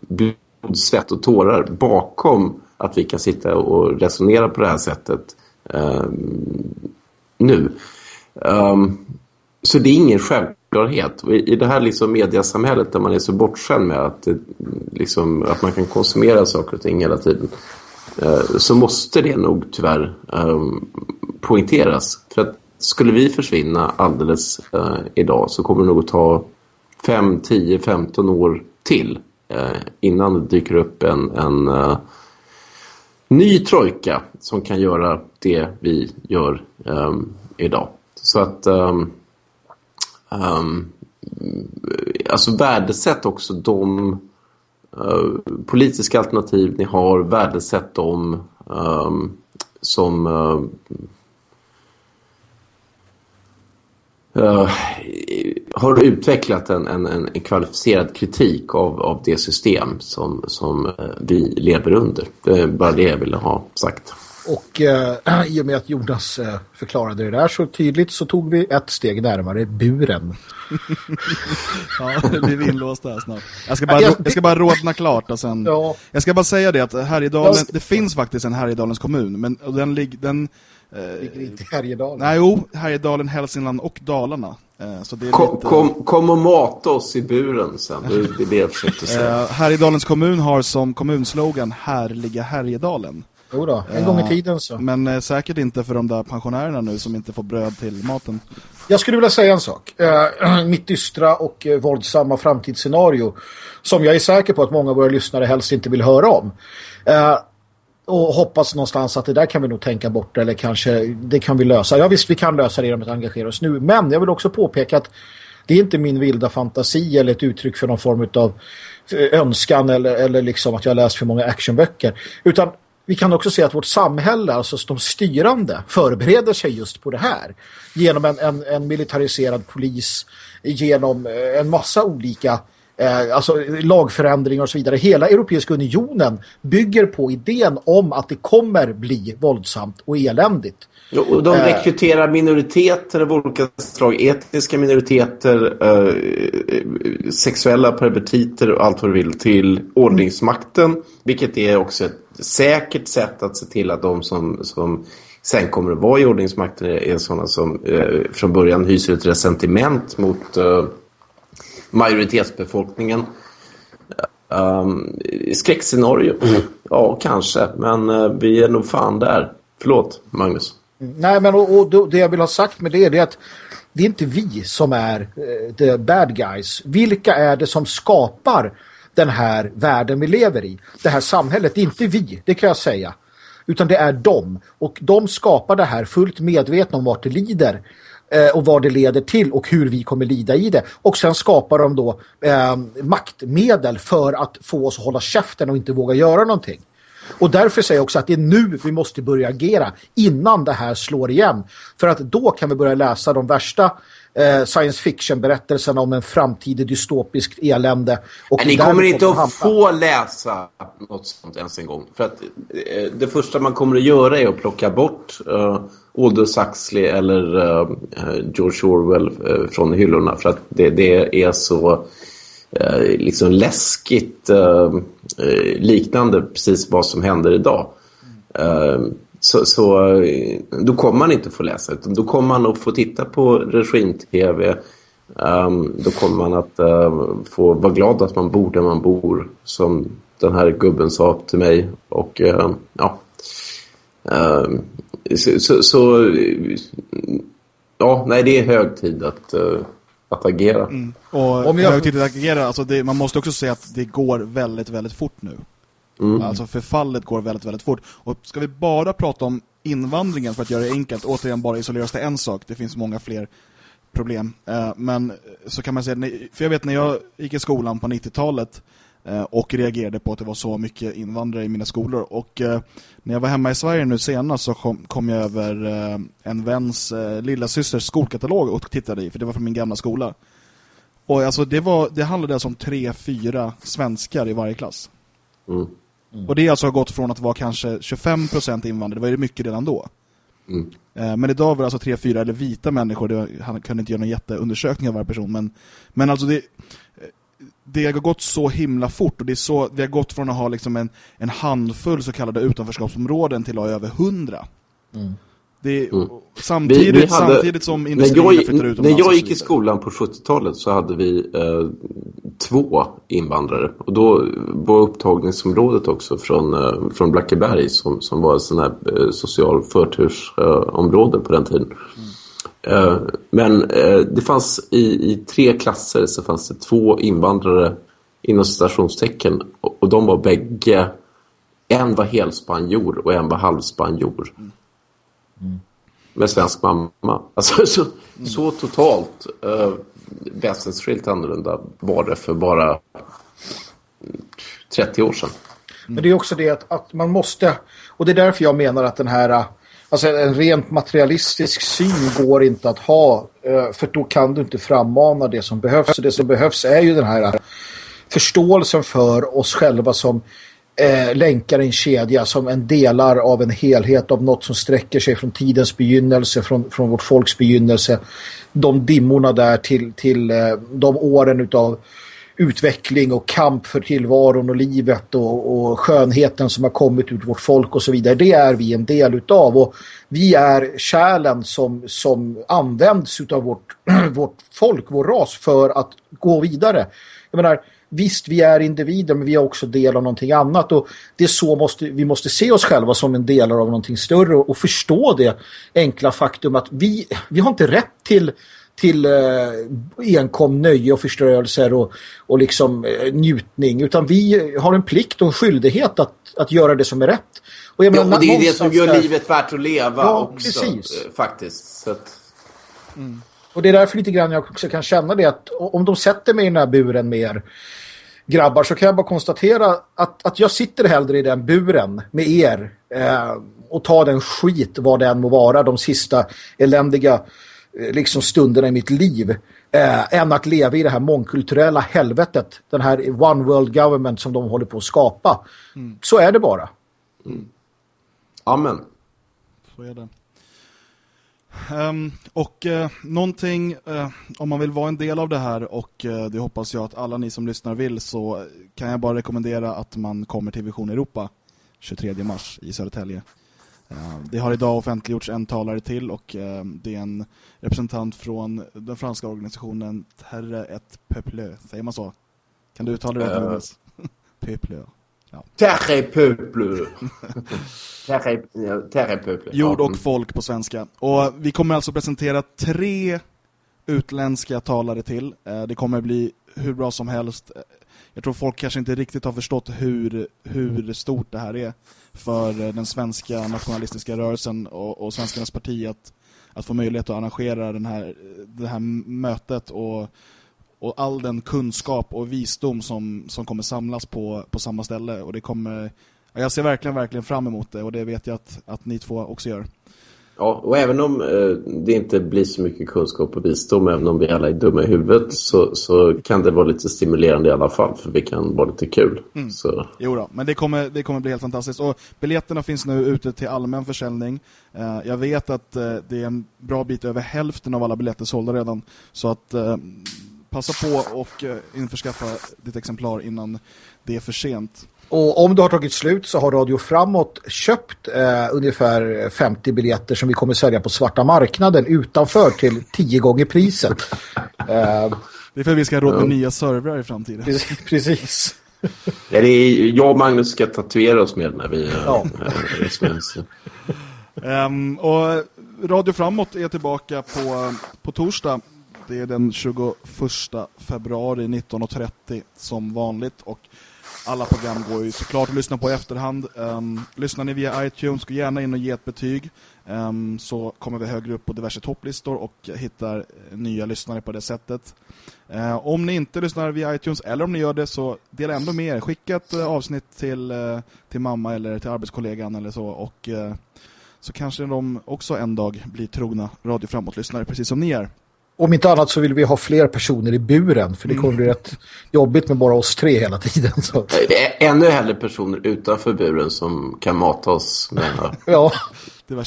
blod, svett och tårar bakom att vi kan sitta och resonera på det här sättet eh, nu. Ehm, så det är ingen självklarhet. I, det här liksom mediasamhället där man är så bortskämd med att, det, liksom, att man kan konsumera saker och ting hela tiden Eh, så måste det nog tyvärr ehm, poängteras. För att skulle vi försvinna alldeles eh, idag så kommer det nog att ta 5, 10, 15 år till eh, innan det dyker upp en, en ny trojka som kan göra det vi gör um, idag. Så att um, um, alltså värdesätt också de Eh, politiska alternativ ni har, värdesätt dem um, som uh, uh, har utvecklat en, en, en, kvalificerad kritik av, av det system som, som vi lever under. Det är bara det jag ville ha sagt. Och eh, <clears throat> i och med att Jonas eh, förklarade det där så tydligt så tog vi ett steg närmare buren. <laughs> ja, det blir inlåst där snart. Jag ska bara, jag ska bara rådna klart och sen... Ja. Jag ska bara säga det att Härjedalen, ska... det finns faktiskt en Härjedalens kommun, men den, den eh, ligger inte i Härjedalen. Nej, jo, Härjedalen, Hälsingland och Dalarna. Eh, så det är kom, lite... kom, kom och mata oss i buren sen, det är det jag försökte säga. Härjedalens kommun har som kommunslogan Härliga Härjedalen. Jo då, en gång i tiden så. Men eh, säkert inte för de där pensionärerna nu som inte får bröd till maten. Jag skulle vilja säga en sak. Eh, <clears throat> mitt dystra och eh, våldsamma framtidsscenario som jag är säker på att många av våra lyssnare helst inte vill höra om. Eh, och hoppas någonstans att det där kan vi nog tänka bort eller kanske det kan vi lösa. Ja visst, vi kan lösa det genom att engagera oss nu. Men jag vill också påpeka att det är inte min vilda fantasi eller ett uttryck för någon form av önskan eller, eller liksom att jag läst för många actionböcker. Utan vi kan också se att vårt samhälle, alltså de styrande, förbereder sig just på det här. Genom en, en, en militariserad polis, genom eh, en massa olika eh, alltså lagförändringar och så vidare. Hela Europeiska unionen bygger på idén om att det kommer bli våldsamt och eländigt. Och de rekryterar minoriteter av olika slag, etniska minoriteter, eh, sexuella pervertiter och allt vad du vill till ordningsmakten. Vilket är också ett säkert sätt att se till att de som, som sen kommer att vara i ordningsmakten är sådana som eh, från början hyser ett resentiment mot eh, majoritetsbefolkningen. Um, skräckscenario? Ja, kanske. Men uh, vi är nog fan där. Förlåt, Magnus. Nej, men och, och, det jag vill ha sagt med det är att det är inte vi som är uh, the bad guys. Vilka är det som skapar den här världen vi lever i? Det här samhället, det är inte vi, det kan jag säga. Utan det är de. Och de skapar det här fullt medvetna om vart det lider eh, och vad det leder till och hur vi kommer lida i det. Och sen skapar de då eh, maktmedel för att få oss att hålla käften och inte våga göra någonting. Och därför säger jag också att det är nu vi måste börja agera innan det här slår igen. För att då kan vi börja läsa de värsta eh, science fiction-berättelserna om en framtid dystopiskt elände. Och Men ni kommer inte att få läsa något sånt ens en gång. För att eh, det första man kommer att göra är att plocka bort eh, Aldous Huxley eller uh, George Orwell uh, från hyllorna för att det, det är så uh, liksom läskigt liknande precis vad som händer idag. Så, så, då kommer man inte få läsa utan då kommer man att få titta på regim-tv um, då kommer man att få vara glad att man bor där man bor som den här gubben sa till mig och ja um, så, så, så, ja, nej det är hög tid att, uh, att agera. Mm. Och Om jag... hög tid att agera, alltså det, man måste också säga att det går väldigt, väldigt fort nu. Mm. Alltså förfallet går väldigt, väldigt fort. Och ska vi bara prata om invandringen för att göra det enkelt, återigen bara isoleras till en sak, det finns många fler problem. Uh, men så kan man säga, för jag vet när jag gick i skolan på 90-talet Eh, och reagerade på att det var så mycket invandrare i mina skolor. Och eh, när jag var hemma i Sverige nu senast så kom, jag över eh, en väns eh, lilla systers skolkatalog och tittade i, för det var från min gamla skola. Och alltså det, var, det handlade alltså om tre, fyra svenskar i varje klass. Mm. Mm. Och det alltså har gått från att vara kanske 25% invandrare, det var ju mycket redan då. Mm. Men idag var det alltså tre, fyra eller vita människor. Det, han kunde inte göra någon jätteundersökning av varje person. Men, men alltså det, det har gått så himla fort och det är så, vi har gått från att ha liksom en, en handfull så kallade utanförskapsområden till att ha över hundra. Mm. Det, mm. samtidigt, vi, vi hade, samtidigt som industrin flyttar ut När jag gick i skolan på 70-talet så hade vi eh, två invandrare. Och då var upptagningsområdet också från, eh, från Blackeberg som, som var ett sån här eh, social förtursområde på den tiden. Mm. Men eh, det fanns i, i tre klasser så fanns det två invandrare inom citationstecken och de var bägge en var helspanjor och en var halvspanjor. Mm. Med svensk mamma. Alltså <laughs> så, mm. så totalt uh, väsensskilt annorlunda var det för bara 30 år sedan. Mm. Men det är också det att, att man måste, och det är därför jag menar att den här Alltså en rent materialistisk syn går inte att ha eh, för då kan du inte frammana det som behövs. Och det som behövs är ju den här förståelsen för oss själva som eh, länkar en kedja som en delar av en helhet av något som sträcker sig från tidens begynnelse, från, från vårt folks begynnelse. De dimmorna där till, till eh, de åren utav utveckling och kamp för tillvaron och livet och, och, skönheten som har kommit ut vårt folk och så vidare. Det är vi en del utav och vi är kärlen som, som används utav vårt, <clears throat> vårt folk, vår ras för att gå vidare. Jag menar, visst vi är individer men vi är också del av någonting annat och det är så måste, vi måste se oss själva som en del av någonting större och, och förstå det enkla faktum att vi, vi har inte rätt till till eh, enkom nöje och förstörelser och, och liksom eh, njutning. Utan vi har en plikt och en skyldighet att, att göra det som är rätt. Och, jag menar, ja, och det är det som gör där... livet värt att leva ja, också. Precis. Eh, faktiskt. Så att... mm. Och det är därför lite grann jag också kan känna det att om de sätter mig i den här buren med er grabbar så kan jag bara konstatera att, att jag sitter hellre i den buren med er eh, och tar den skit vad det än må vara de sista eländiga eh, liksom stunderna i mitt liv eh, än att leva i det här mångkulturella helvetet. Den här one world government som de håller på att skapa. Mm. Så är det bara. Mm. Amen. Så är det. Um, och uh, någonting, uh, om man vill vara en del av det här och uh, det hoppas jag att alla ni som lyssnar vill så kan jag bara rekommendera att man kommer till Vision Europa 23 mars i Södertälje. Det har idag offentliggjorts en talare till och det är en representant från den franska organisationen Terre et Peuple. Säger man så? Kan du uttala det? Uh. <laughs> Peuple. Ja. Terre Peuple. terre, <laughs> terre Peuple. Jord och folk på svenska. Och vi kommer alltså presentera tre utländska talare till. Det kommer bli hur bra som helst. Jag tror folk kanske inte riktigt har förstått hur, hur stort det här är för den svenska nationalistiska rörelsen och, och svenskarnas parti att, att få möjlighet att arrangera den här, det här mötet och, och all den kunskap och visdom som, som kommer samlas på, på samma ställe. Och det kommer, jag ser verkligen, verkligen fram emot det och det vet jag att, att ni två också gör. Ja, och även om eh, det inte blir så mycket kunskap och visdom, även om vi alla är dumma i huvudet, så, så kan det vara lite stimulerande i alla fall, för vi kan vara lite kul. Mm. Så. Jo då, men det kommer, det kommer bli helt fantastiskt. Och biljetterna finns nu ute till allmän försäljning. Eh, jag vet att eh, det är en bra bit över hälften av alla biljetter sålda redan, så att eh, passa på och eh, införskaffa ditt exemplar innan det är för sent. Och om du har tagit slut så har Radio Framåt köpt eh, ungefär 50 biljetter som vi kommer sälja på svarta marknaden utanför till 10 gånger priset. Eh, <laughs> det är för att vi ska ha råd med nya servrar i framtiden. Precis. Ja, det är, jag och Magnus ska tatuera oss med när vi ja. um, och Radio Framåt är tillbaka på, på torsdag. Det är den 21 februari 19.30 som vanligt och alla program går ju såklart att lyssna på i efterhand. Um, lyssnar ni via iTunes, gå gärna in och ge ett betyg. Um, så kommer vi högre upp på diverse topplistor och hittar nya lyssnare på det sättet. Uh, om ni inte lyssnar via iTunes, eller om ni gör det så dela ändå med er. Skicka ett uh, avsnitt till, uh, till mamma eller till arbetskollegan eller så och eh, så kanske de också en dag blir trogna radioframåtlyssnare precis som ni är om inte annat så vill vi ha fler personer i buren för det kommer bli rätt jobbigt med bara oss tre hela tiden. Så. Ännu hellre personer utanför buren som kan mata oss med, ja.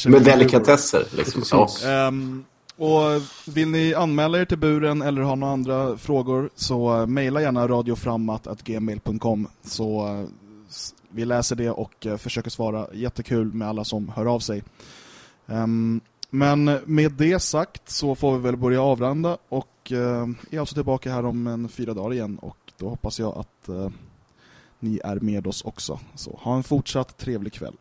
med delikatesser. Liksom. Ja. Um, och vill ni anmäla er till buren eller ha några andra frågor så uh, mejla gärna radioframmat.gmail.com så uh, vi läser det och uh, försöker svara jättekul med alla som hör av sig. Um, men med det sagt så får vi väl börja avranda och eh, är alltså tillbaka här om en fyra dagar igen och då hoppas jag att eh, ni är med oss också. Så ha en fortsatt trevlig kväll.